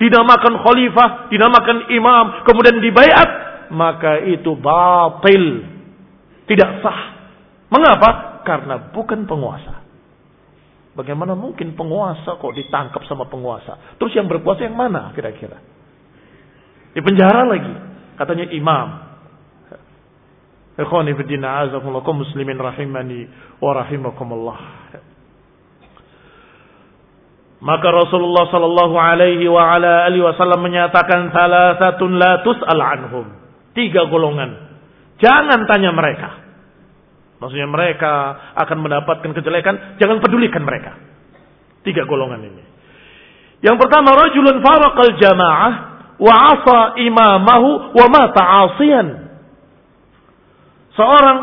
dinamakan khalifah dinamakan imam kemudian dibayat maka itu batil. Tidak sah. Mengapa? Karena bukan penguasa Bagaimana mungkin penguasa kok ditangkap sama penguasa? Terus yang berkuasa yang mana kira-kira? Di penjara lagi. Katanya imam. Ikhwani muslimin rahimani wa rahimakumullah. Maka Rasulullah sallallahu alaihi wa ala alihi wasallam menyatakan salah satu la tus'al anhum. Tiga golongan. Jangan tanya mereka. Maksudnya mereka akan mendapatkan kejelekan, jangan pedulikan mereka. Tiga golongan ini. Yang pertama, rajulun faraqal jamaah wa asa imamahu wa mata asiyan. Seorang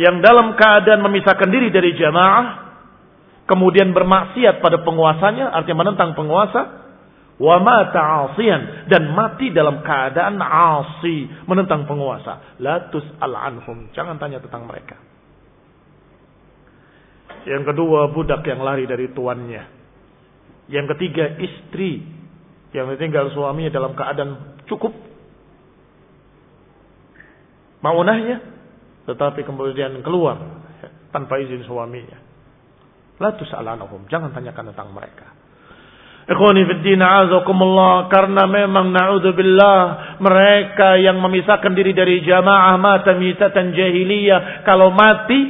yang dalam keadaan memisahkan diri dari jamaah, kemudian bermaksiat pada penguasanya, artinya menentang penguasa, wa mata asiyan. Dan mati dalam keadaan asi menentang penguasa. La tus'al anhum. Jangan tanya tentang mereka. Yang kedua budak yang lari dari tuannya. Yang ketiga istri. Yang ditinggal suaminya dalam keadaan cukup. Maunahnya tetapi kemudian keluar tanpa izin suaminya. La tus'al anhum. Jangan tanyakan tentang mereka Ikhwani fiddin azakumullah karena memang naudzubillah mereka yang memisahkan diri dari jamaah mata mitatan jahiliyah. Kalau mati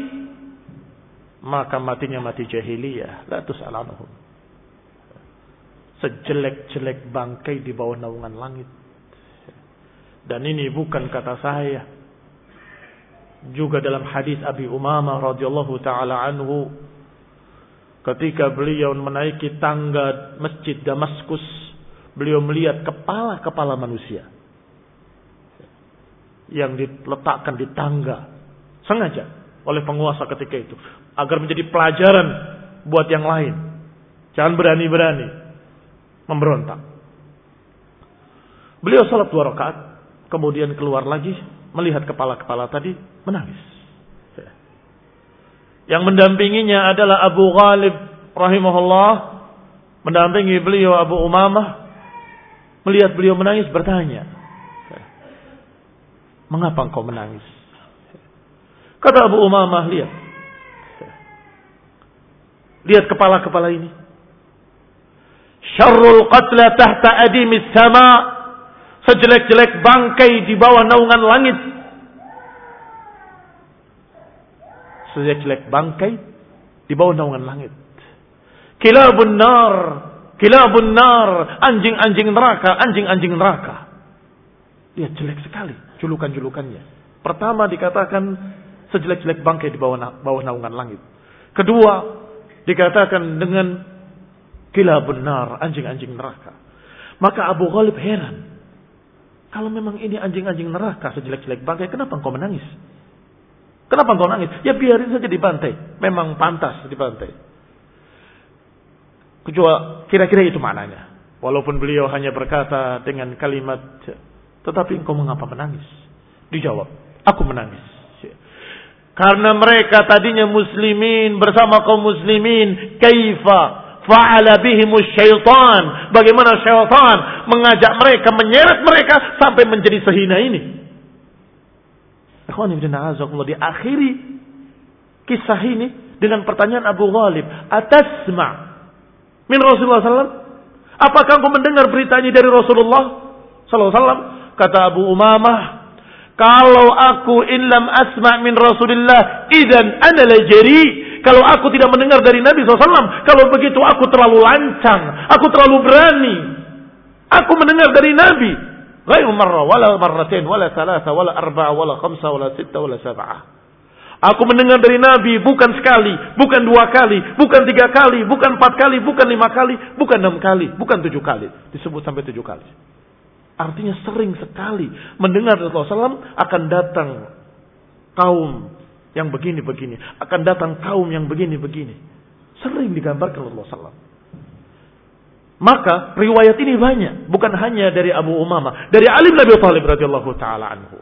maka matinya mati jahiliyah. La tus'alanhum sejelek-jelek bangkai di bawah naungan langit. Dan ini bukan kata saya. Juga dalam hadis Abi Umamah radhiyallahu taala anhu ketika beliau menaiki tangga Masjid Damaskus, beliau melihat kepala-kepala manusia yang diletakkan di tangga sengaja oleh penguasa ketika itu agar menjadi pelajaran buat yang lain. Jangan berani-berani memberontak. Beliau salat dua rakaat, kemudian keluar lagi melihat kepala-kepala tadi menangis. Yang mendampinginya adalah Abu Ghalib rahimahullah mendampingi beliau Abu Umamah melihat beliau menangis bertanya, "Mengapa engkau menangis?" Kata Abu Umamah, "Lihat. Lihat kepala-kepala ini. Syarrul qatla tahta adimis sama' sejelek-jelek bangkai di bawah naungan langit. Sejelek-jelek bangkai di bawah naungan langit. Kilabun nar, kilabun nar, anjing-anjing neraka, anjing-anjing neraka. Lihat jelek sekali julukan-julukannya. Pertama dikatakan sejelek-jelek bangkai di bawah, bawah naungan langit. Kedua dikatakan dengan kilabun nar, anjing-anjing neraka. Maka Abu Ghalib heran. Kalau memang ini anjing-anjing neraka sejelek-jelek bangkai, kenapa engkau menangis? Kenapa engkau nangis? Ya biarin saja dibantai. Memang pantas dibantai. Kecuali kira-kira itu maknanya. Walaupun beliau hanya berkata dengan kalimat, tetapi engkau mengapa menangis? Dijawab, aku menangis. Karena mereka tadinya muslimin bersama kaum muslimin, kaifa Fa'ala bihimus syaitan. Bagaimana syaitan mengajak mereka, menyeret mereka sampai menjadi sehina ini. Diakhiri kisah ini dengan pertanyaan Abu Ghalib. Atasma' min Rasulullah SAW? Apakah engkau mendengar berita ini dari Rasulullah SAW? Kata Abu Umamah, kalau aku inlam asma' min Rasulullah, idan ana lajari kalau aku tidak mendengar dari Nabi SAW, kalau begitu aku terlalu lancang, aku terlalu berani. Aku mendengar dari Nabi. Ghairu marra, wala marratain, wala salasa, wala arba'a, wala khamsa, wala sitta, wala sab'ah. Aku mendengar dari Nabi bukan sekali, bukan dua kali, bukan tiga kali, bukan empat kali, bukan lima kali, bukan enam kali, bukan tujuh kali. Disebut sampai tujuh kali. Artinya sering sekali mendengar Rasulullah SAW akan datang kaum yang begini-begini. Akan datang kaum yang begini-begini. Sering digambarkan Allah SAW. Maka riwayat ini banyak. Bukan hanya dari Abu Umamah. Dari Ali bin Abi Thalib radhiyallahu ta'ala anhu.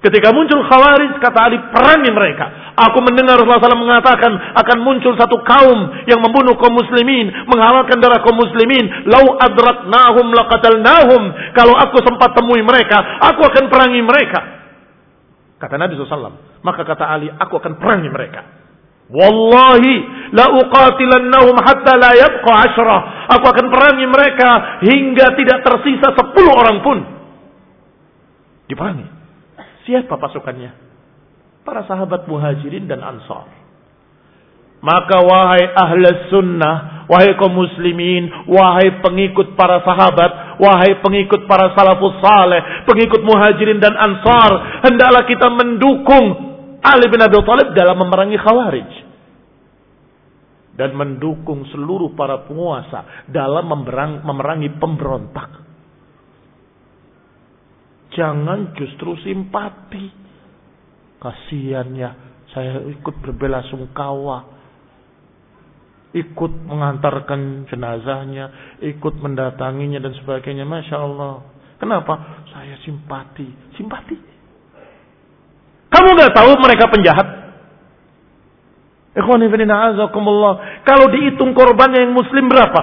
Ketika muncul khawarij, kata Ali, perangi mereka. Aku mendengar Rasulullah SAW mengatakan akan muncul satu kaum yang membunuh kaum muslimin, menghalalkan darah kaum muslimin. Lau adraknahum laqatalnahum. Kalau aku sempat temui mereka, aku akan perangi mereka. Kata Nabi SAW. Maka kata Ali, aku akan perangi mereka. Wallahi la uqatilannahum hatta la yabqa ashra. Aku akan perangi mereka hingga tidak tersisa sepuluh orang pun. Diperangi. Siapa pasukannya? Para sahabat muhajirin dan ansar. Maka wahai ahli sunnah, wahai kaum muslimin, wahai pengikut para sahabat, wahai pengikut para salafus saleh, pengikut muhajirin dan ansar, hendaklah kita mendukung Ali bin Abi Thalib dalam memerangi khawarij. Dan mendukung seluruh para penguasa dalam memerang, memerangi pemberontak. Jangan justru simpati. Kasiannya saya ikut berbela sungkawa ikut mengantarkan jenazahnya, ikut mendatanginya dan sebagainya. Masya Allah. Kenapa? Saya simpati. Simpati. Kamu nggak tahu mereka penjahat? Kalau dihitung korbannya yang muslim berapa?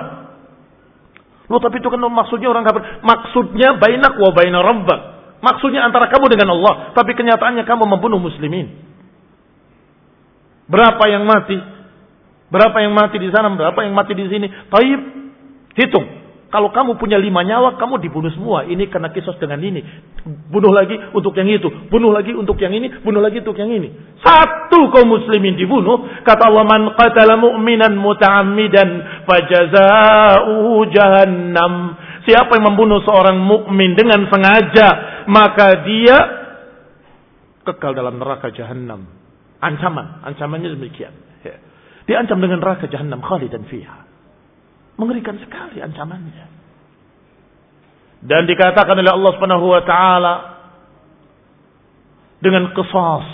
Loh tapi itu kan maksudnya orang kafir. Maksudnya bainak wa baina rabbak. Maksudnya antara kamu dengan Allah. Tapi kenyataannya kamu membunuh muslimin. Berapa yang mati? Berapa yang mati di sana, berapa yang mati di sini. Taib, hitung. Kalau kamu punya lima nyawa, kamu dibunuh semua. Ini karena kisos dengan ini. Bunuh lagi untuk yang itu. Bunuh lagi untuk yang ini. Bunuh lagi untuk yang ini. Satu kaum muslimin dibunuh. Kata Allah, Man qatala mu'minan muta'amidan fajaza'uhu jahannam. Siapa yang membunuh seorang mukmin dengan sengaja, maka dia kekal dalam neraka jahanam. Ancaman, ancamannya demikian. Ya. Diancam dengan neraka jahanam dan fiha. Mengerikan sekali ancamannya. Dan dikatakan oleh Allah Subhanahu wa taala dengan qisas.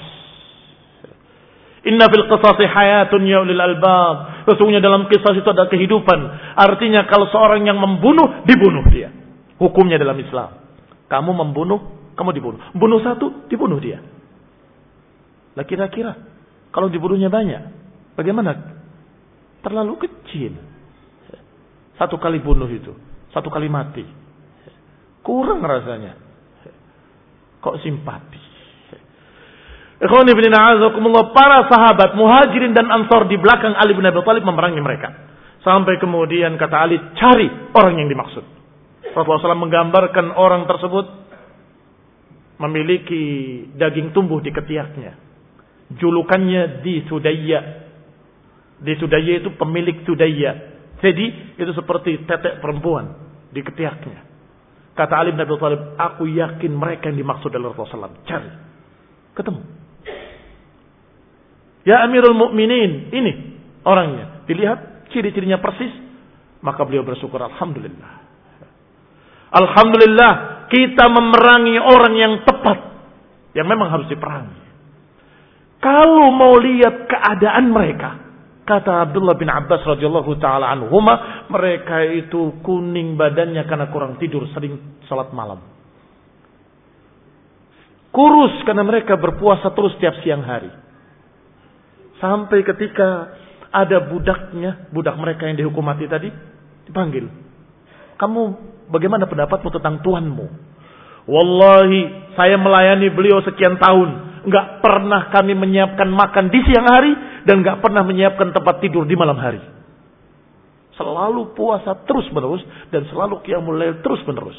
Inna fil qisasi hayatun ya ulil albab. Sesungguhnya dalam kisah itu ada kehidupan. Artinya kalau seorang yang membunuh, dibunuh dia. Hukumnya dalam Islam. Kamu membunuh, kamu dibunuh. Bunuh satu, dibunuh dia. Lah kira-kira kalau dibunuhnya banyak, bagaimana? Terlalu kecil. Satu kali bunuh itu, satu kali mati. Kurang rasanya. Kok simpati? Para sahabat muhajirin dan ansor di belakang Ali bin Abi Thalib memerangi mereka. Sampai kemudian kata Ali, cari orang yang dimaksud. Rasulullah SAW menggambarkan orang tersebut memiliki daging tumbuh di ketiaknya. Julukannya di Sudaya. Di Sudaya itu pemilik Sudaya. Jadi itu seperti tetek perempuan di ketiaknya. Kata Ali bin Abi Thalib, aku yakin mereka yang dimaksud oleh Rasulullah SAW. Cari. Ketemu. Ya Amirul Mukminin, ini orangnya. Dilihat ciri-cirinya persis, maka beliau bersyukur alhamdulillah. Alhamdulillah kita memerangi orang yang tepat yang memang harus diperangi. Kalau mau lihat keadaan mereka, kata Abdullah bin Abbas radhiyallahu taala anhuma, mereka itu kuning badannya karena kurang tidur, sering salat malam. Kurus karena mereka berpuasa terus setiap siang hari. Sampai ketika ada budaknya, budak mereka yang dihukum mati tadi, dipanggil. Kamu bagaimana pendapatmu tentang Tuhanmu? Wallahi, saya melayani beliau sekian tahun. Enggak pernah kami menyiapkan makan di siang hari dan enggak pernah menyiapkan tempat tidur di malam hari. Selalu puasa terus menerus dan selalu qiyamul lail terus menerus.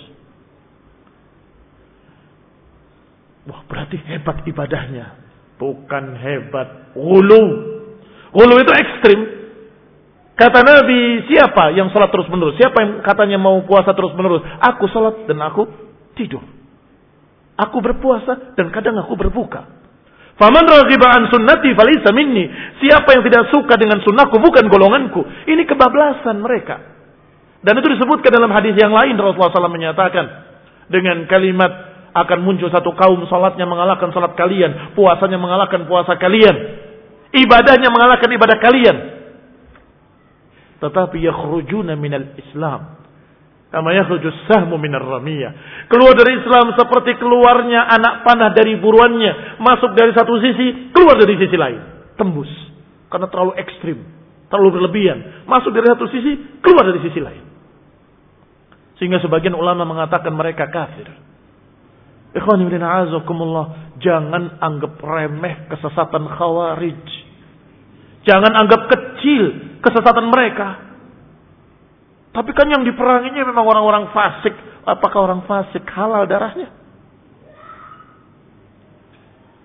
Wah, berarti hebat ibadahnya. Bukan hebat Ulu. Ulu itu ekstrim. Kata Nabi, siapa yang sholat terus menerus? Siapa yang katanya mau puasa terus menerus? Aku sholat dan aku tidur. Aku berpuasa dan kadang aku berbuka. Faman raghiba an sunnati falisa minni. Siapa yang tidak suka dengan sunnahku bukan golonganku. Ini kebablasan mereka. Dan itu disebutkan dalam hadis yang lain Rasulullah SAW menyatakan dengan kalimat akan muncul satu kaum salatnya mengalahkan salat kalian, puasanya mengalahkan puasa kalian, ibadahnya mengalahkan ibadah kalian. Tetapi yakhrujuna minal Islam kama yakhrujus sahmu minar ramiyah. Keluar dari Islam seperti keluarnya anak panah dari buruannya, masuk dari satu sisi, keluar dari sisi lain, tembus. Karena terlalu ekstrim, terlalu berlebihan. Masuk dari satu sisi, keluar dari sisi lain. Sehingga sebagian ulama mengatakan mereka kafir. Ikhwanillah, jangan anggap remeh kesesatan khawarij. Jangan anggap kecil kesesatan mereka. Tapi kan yang diperanginya memang orang-orang fasik. Apakah orang fasik halal darahnya?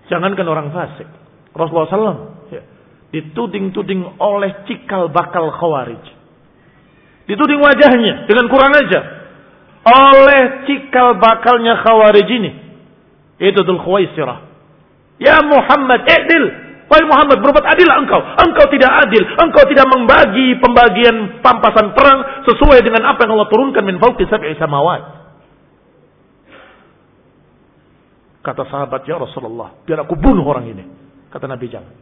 Jangankan orang fasik. Rasulullah SAW ya, dituding-tuding oleh cikal bakal khawarij. Dituding wajahnya dengan kurang aja oleh cikal bakalnya khawarij ini. Itu Dhul Khuwaisirah. Ya Muhammad, adil. Wahai Muhammad, berbuat adillah engkau. Engkau tidak adil. Engkau tidak membagi pembagian pampasan perang sesuai dengan apa yang Allah turunkan min fauqi sab'i samawat. Kata sahabat, ya Rasulullah, biar aku bunuh orang ini. Kata Nabi, jangan.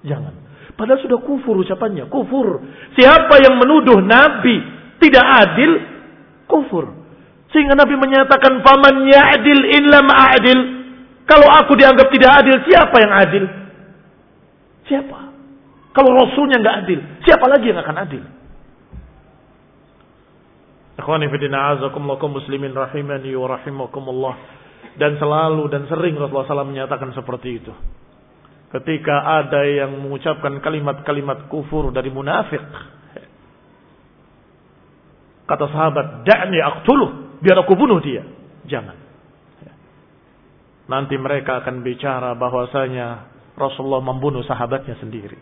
Jangan. Padahal sudah kufur ucapannya, kufur. Siapa yang menuduh Nabi tidak adil, kufur. Sehingga Nabi menyatakan faman ya'dil illa ma'adil. Kalau aku dianggap tidak adil, siapa yang adil? Siapa? Kalau Rasulnya nggak adil, siapa lagi yang akan adil? Muslimin rahimani wa rahimakumullah. Dan selalu dan sering Rasulullah SAW menyatakan seperti itu. Ketika ada yang mengucapkan kalimat-kalimat kufur dari munafik. Kata sahabat, da'ni aqtuluh, biar aku bunuh dia. Jangan. Nanti mereka akan bicara bahwasanya Rasulullah membunuh sahabatnya sendiri.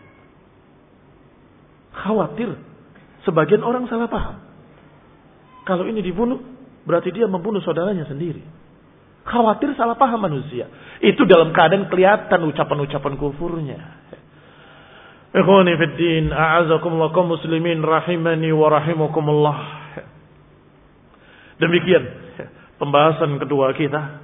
Khawatir sebagian orang salah paham. Kalau ini dibunuh, berarti dia membunuh saudaranya sendiri. Khawatir salah paham manusia. Itu dalam keadaan kelihatan ucapan-ucapan kufurnya. Ikhwani fid din, a'azakumullah kaum muslimin rahimani wa rahimakumullah. Demikian pembahasan kedua kita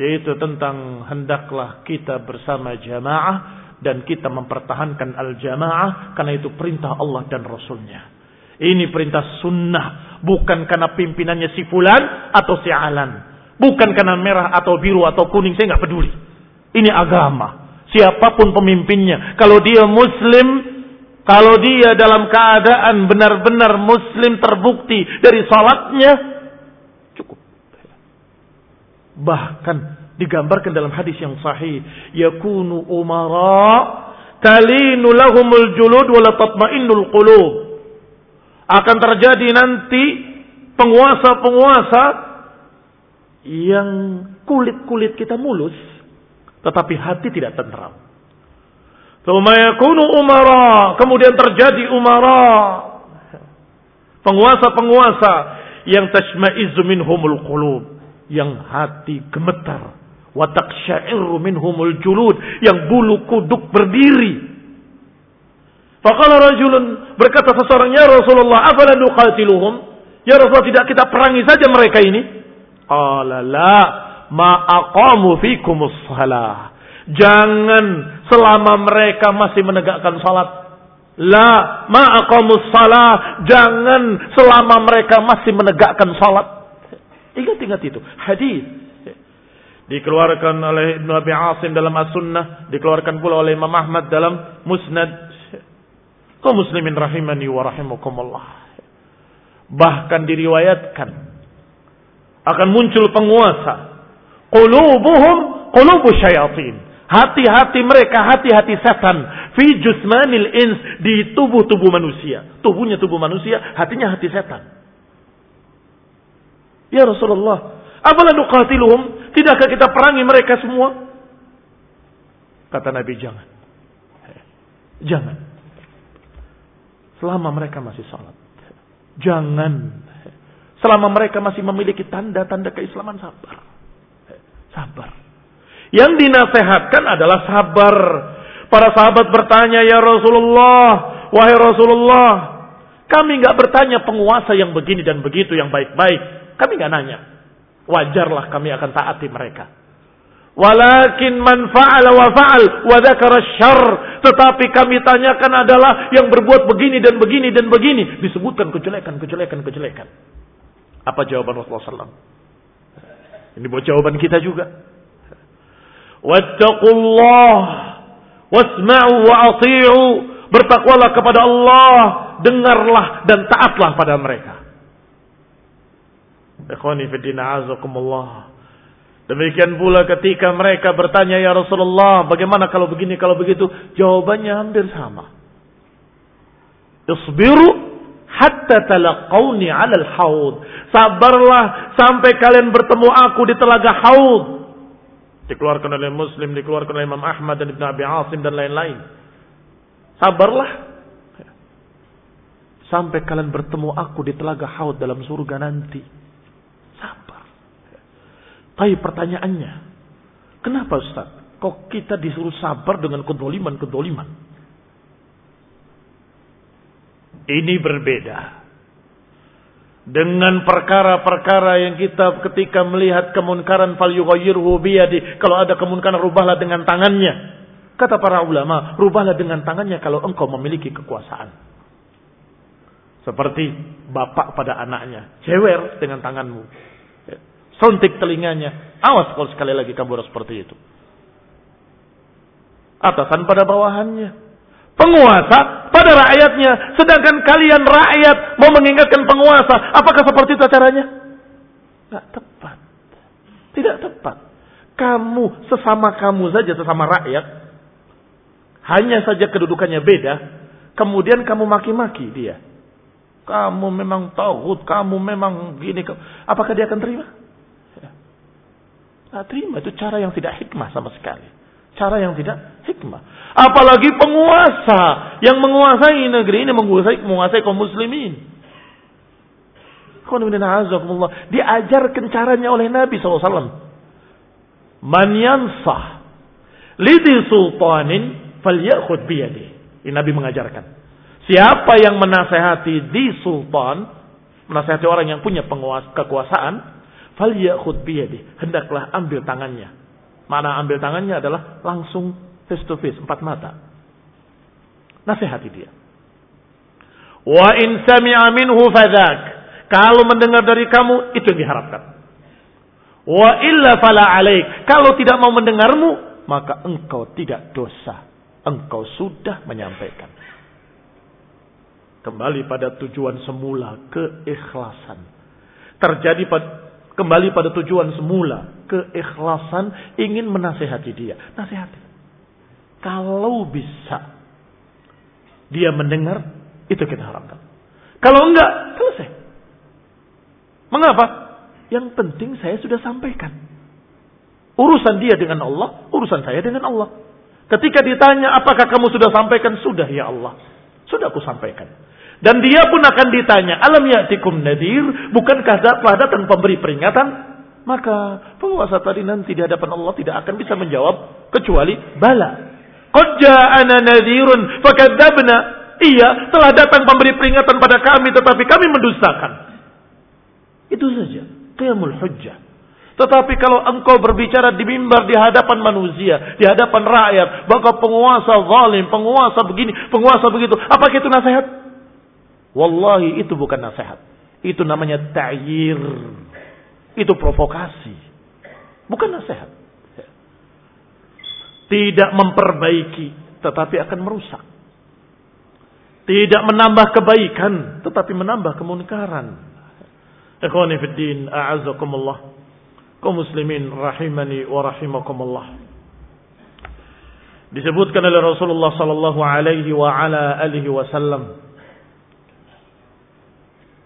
yaitu tentang hendaklah kita bersama jamaah dan kita mempertahankan al-jamaah karena itu perintah Allah dan Rasulnya. Ini perintah sunnah, bukan karena pimpinannya si fulan atau si alan. Bukan karena merah atau biru atau kuning, saya nggak peduli. Ini agama. Siapa pun pemimpinnya, kalau dia muslim, kalau dia dalam keadaan benar-benar muslim terbukti dari salatnya. Bahkan digambarkan dalam hadis yang sahih, yakunu umara talinu lahumul julud wa la tatma'innul qulub akan terjadi nanti penguasa-penguasa yang kulit-kulit kita mulus tetapi hati tidak tentram. yakunu umara, kemudian terjadi umara. Penguasa-penguasa yang tashma'izu minhumul qulub, yang hati gemetar, wa taqsha'iru minhumul julud, yang bulu kuduk berdiri Faqala rajulun berkata seseorang ya Rasulullah afala nuqatiluhum? Ya Rasulullah tidak kita perangi saja mereka ini? Qala la aqamu fikumus salah. Jangan selama mereka masih menegakkan salat. La ma aqamus salah. Jangan selama mereka masih menegakkan salat. Ingat-ingat itu. Hadis dikeluarkan oleh Ibnu Abi Asim dalam As-Sunnah, dikeluarkan pula oleh Imam Ahmad dalam Musnad Kau muslimin rahimani wa rahimakumullah. Bahkan diriwayatkan akan muncul penguasa. Qulubuhum qulubu syayatin. Hati-hati mereka hati-hati setan fi jusmanil ins di tubuh-tubuh manusia. Tubuhnya tubuh manusia, hatinya hati setan. Ya Rasulullah, apalah nuqatiluhum? Tidakkah kita perangi mereka semua? Kata Nabi jangan. Jangan. Selama mereka masih sholat. Jangan. Selama mereka masih memiliki tanda-tanda keislaman sabar. Sabar. Yang dinasehatkan adalah sabar. Para sahabat bertanya, Ya Rasulullah, Wahai Rasulullah, kami nggak bertanya penguasa yang begini dan begitu, yang baik-baik. Kami nggak nanya. Wajarlah kami akan taati mereka. Walakin man fa'ala wa fa'al wa dzakara syarr. Tetapi kami tanyakan adalah yang berbuat begini dan begini dan begini. Disebutkan kejelekan, kejelekan, kejelekan. Apa jawaban Rasulullah SAW? Ini buat jawaban kita juga. Wattaqullah wasma'u wa ati'u. Bertakwalah kepada Allah, dengarlah dan taatlah pada mereka. Ikhwani fi din azakumullah. Demikian pula ketika mereka bertanya ya Rasulullah, bagaimana kalau begini, kalau begitu? Jawabannya hampir sama. Isbiru hatta talaqawni 'alal haud. Sabarlah sampai kalian bertemu aku di telaga haud. Dikeluarkan oleh Muslim, dikeluarkan oleh Imam Ahmad dan Ibn Abi Asim dan lain-lain. Sabarlah sampai kalian bertemu aku di telaga haud dalam surga nanti. Tapi pertanyaannya, kenapa Ustaz? Kok kita disuruh sabar dengan kedoliman-kedoliman? Ini berbeda. Dengan perkara-perkara yang kita ketika melihat kemunkaran fal yughayyirhu biyadi. Kalau ada kemunkaran rubahlah dengan tangannya. Kata para ulama, rubahlah dengan tangannya kalau engkau memiliki kekuasaan. Seperti bapak pada anaknya. Cewer dengan tanganmu suntik telinganya. Awas kalau sekali lagi kamu harus seperti itu. Atasan pada bawahannya. Penguasa pada rakyatnya. Sedangkan kalian rakyat mau mengingatkan penguasa. Apakah seperti itu caranya? Tidak tepat. Tidak tepat. Kamu sesama kamu saja sesama rakyat. Hanya saja kedudukannya beda. Kemudian kamu maki-maki dia. Kamu memang tauhid, kamu memang gini. Apakah dia akan terima? Nah, terima itu cara yang tidak hikmah sama sekali. Cara yang tidak hikmah. Apalagi penguasa yang menguasai negeri ini menguasai menguasai kaum muslimin. Diajarkan caranya oleh Nabi SAW. Man yansah lidi sultanin falyakhud biyadi. Ini Nabi mengajarkan. Siapa yang menasehati di sultan, menasehati orang yang punya penguasa, kekuasaan, falyakhud biyadi. Hendaklah ambil tangannya. Mana ambil tangannya adalah langsung face to face, empat mata. Nasihati dia. Wa in sami'a minhu. Kalau mendengar dari kamu, itu yang diharapkan. Wa illa fala alaik. Kalau tidak mau mendengarmu, maka engkau tidak dosa. Engkau sudah menyampaikan. Kembali pada tujuan semula, keikhlasan. Terjadi pada, kembali pada tujuan semula, keikhlasan ingin menasehati dia. Nasihati. Kalau bisa dia mendengar, itu kita harapkan. Kalau enggak, selesai. Mengapa? Yang penting saya sudah sampaikan. Urusan dia dengan Allah, urusan saya dengan Allah. Ketika ditanya apakah kamu sudah sampaikan? Sudah ya Allah. Sudah aku sampaikan. Dan dia pun akan ditanya, alam ya'tikum nadir, bukankah telah datang pemberi peringatan? Maka penguasa tadi nanti di hadapan Allah tidak akan bisa menjawab kecuali bala. Qad ja'ana nadirun fakadzabna Iya, telah datang pemberi peringatan pada kami tetapi kami mendustakan. Itu saja. Qiyamul hujjah. Tetapi kalau engkau berbicara di mimbar di hadapan manusia, di hadapan rakyat, bahwa penguasa zalim, penguasa begini, penguasa begitu, apa itu nasihat? Wallahi itu bukan nasihat. Itu namanya ta'yir. Itu provokasi. Bukan nasihat. Tidak memperbaiki, tetapi akan merusak. Tidak menambah kebaikan, tetapi menambah kemunkaran. Ikhwani fi din, a'azzakumullah. Kaum muslimin rahimani wa rahimakumullah. Disebutkan oleh Rasulullah sallallahu alaihi wa ala alihi wasallam.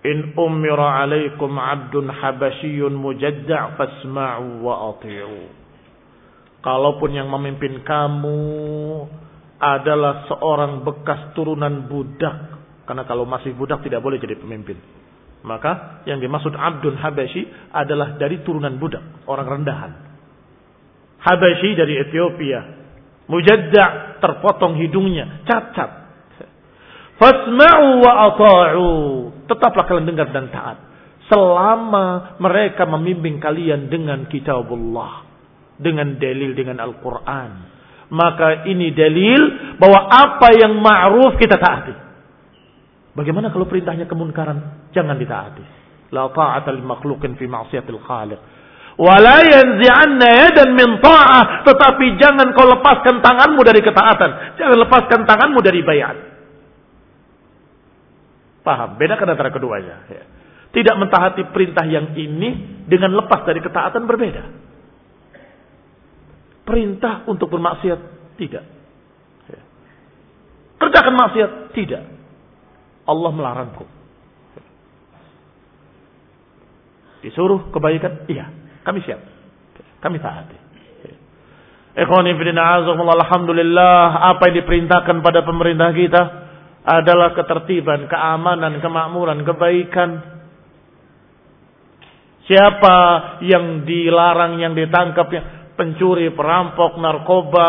In umira alaikum abdun habasyun mujadda' fasma'u wa ati'u. Kalaupun yang memimpin kamu adalah seorang bekas turunan budak. Karena kalau masih budak tidak boleh jadi pemimpin. Maka yang dimaksud Abdul Habasyi adalah dari turunan budak, orang rendahan. Habasyi dari Ethiopia. Mujadda' terpotong hidungnya, cacat. Fasma'u wa ata'u. Tetaplah kalian dengar dan taat. Selama mereka membimbing kalian dengan kitabullah. Dengan dalil, dengan Al-Quran maka ini dalil bahwa apa yang ma'ruf kita taati. Bagaimana kalau perintahnya kemunkaran? Jangan ditaati. La ta'ata li makhluqin fi ma'siyatil khaliq. Wa la yanzi'anna yadan min ta'ah. Tetapi jangan kau lepaskan tanganmu dari ketaatan. Jangan lepaskan tanganmu dari bayat. Paham? Bedakan antara keduanya. Ya. Tidak mentahati perintah yang ini dengan lepas dari ketaatan berbeda. Perintah untuk bermaksiat? Tidak. Ya. Kerjakan maksiat? Tidak. Allah melarangku. Disuruh kebaikan? Iya. Kami siap. Kami taati. Ikhwani Alhamdulillah apa yang diperintahkan pada pemerintah kita adalah ketertiban, keamanan, kemakmuran, kebaikan. Siapa yang dilarang, yang ditangkap, yang pencuri, perampok, narkoba,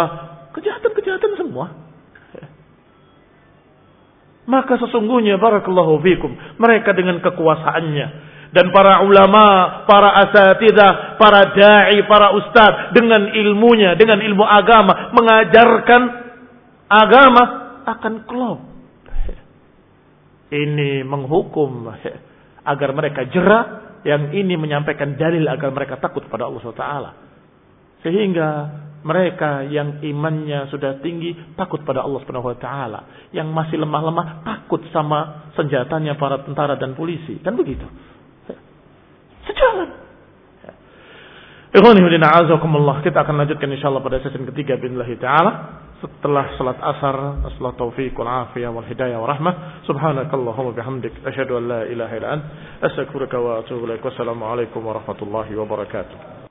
kejahatan-kejahatan semua. [LAUGHS] Maka sesungguhnya barakallahu fikum, mereka dengan kekuasaannya dan para ulama, para asatidah, para dai, para ustaz dengan ilmunya, dengan ilmu agama mengajarkan agama akan klop. Ini menghukum agar mereka jerah, yang ini menyampaikan dalil agar mereka takut pada Allah SWT. Sehingga mereka yang imannya sudah tinggi takut pada Allah Subhanahu wa taala. Yang masih lemah-lemah takut sama senjatanya para tentara dan polisi. Kan begitu. Sejalan. Azakumullah. Kita akan lanjutkan insyaallah pada sesi ketiga billahi taala setelah salat asar, setelah taufiq afiyah wal hidayah rahmah. Subhanakallahumma bihamdik asyhadu an la ilaha illa ant astaghfiruka wa atubu ilaik. Wassalamu alaikum warahmatullahi wabarakatuh.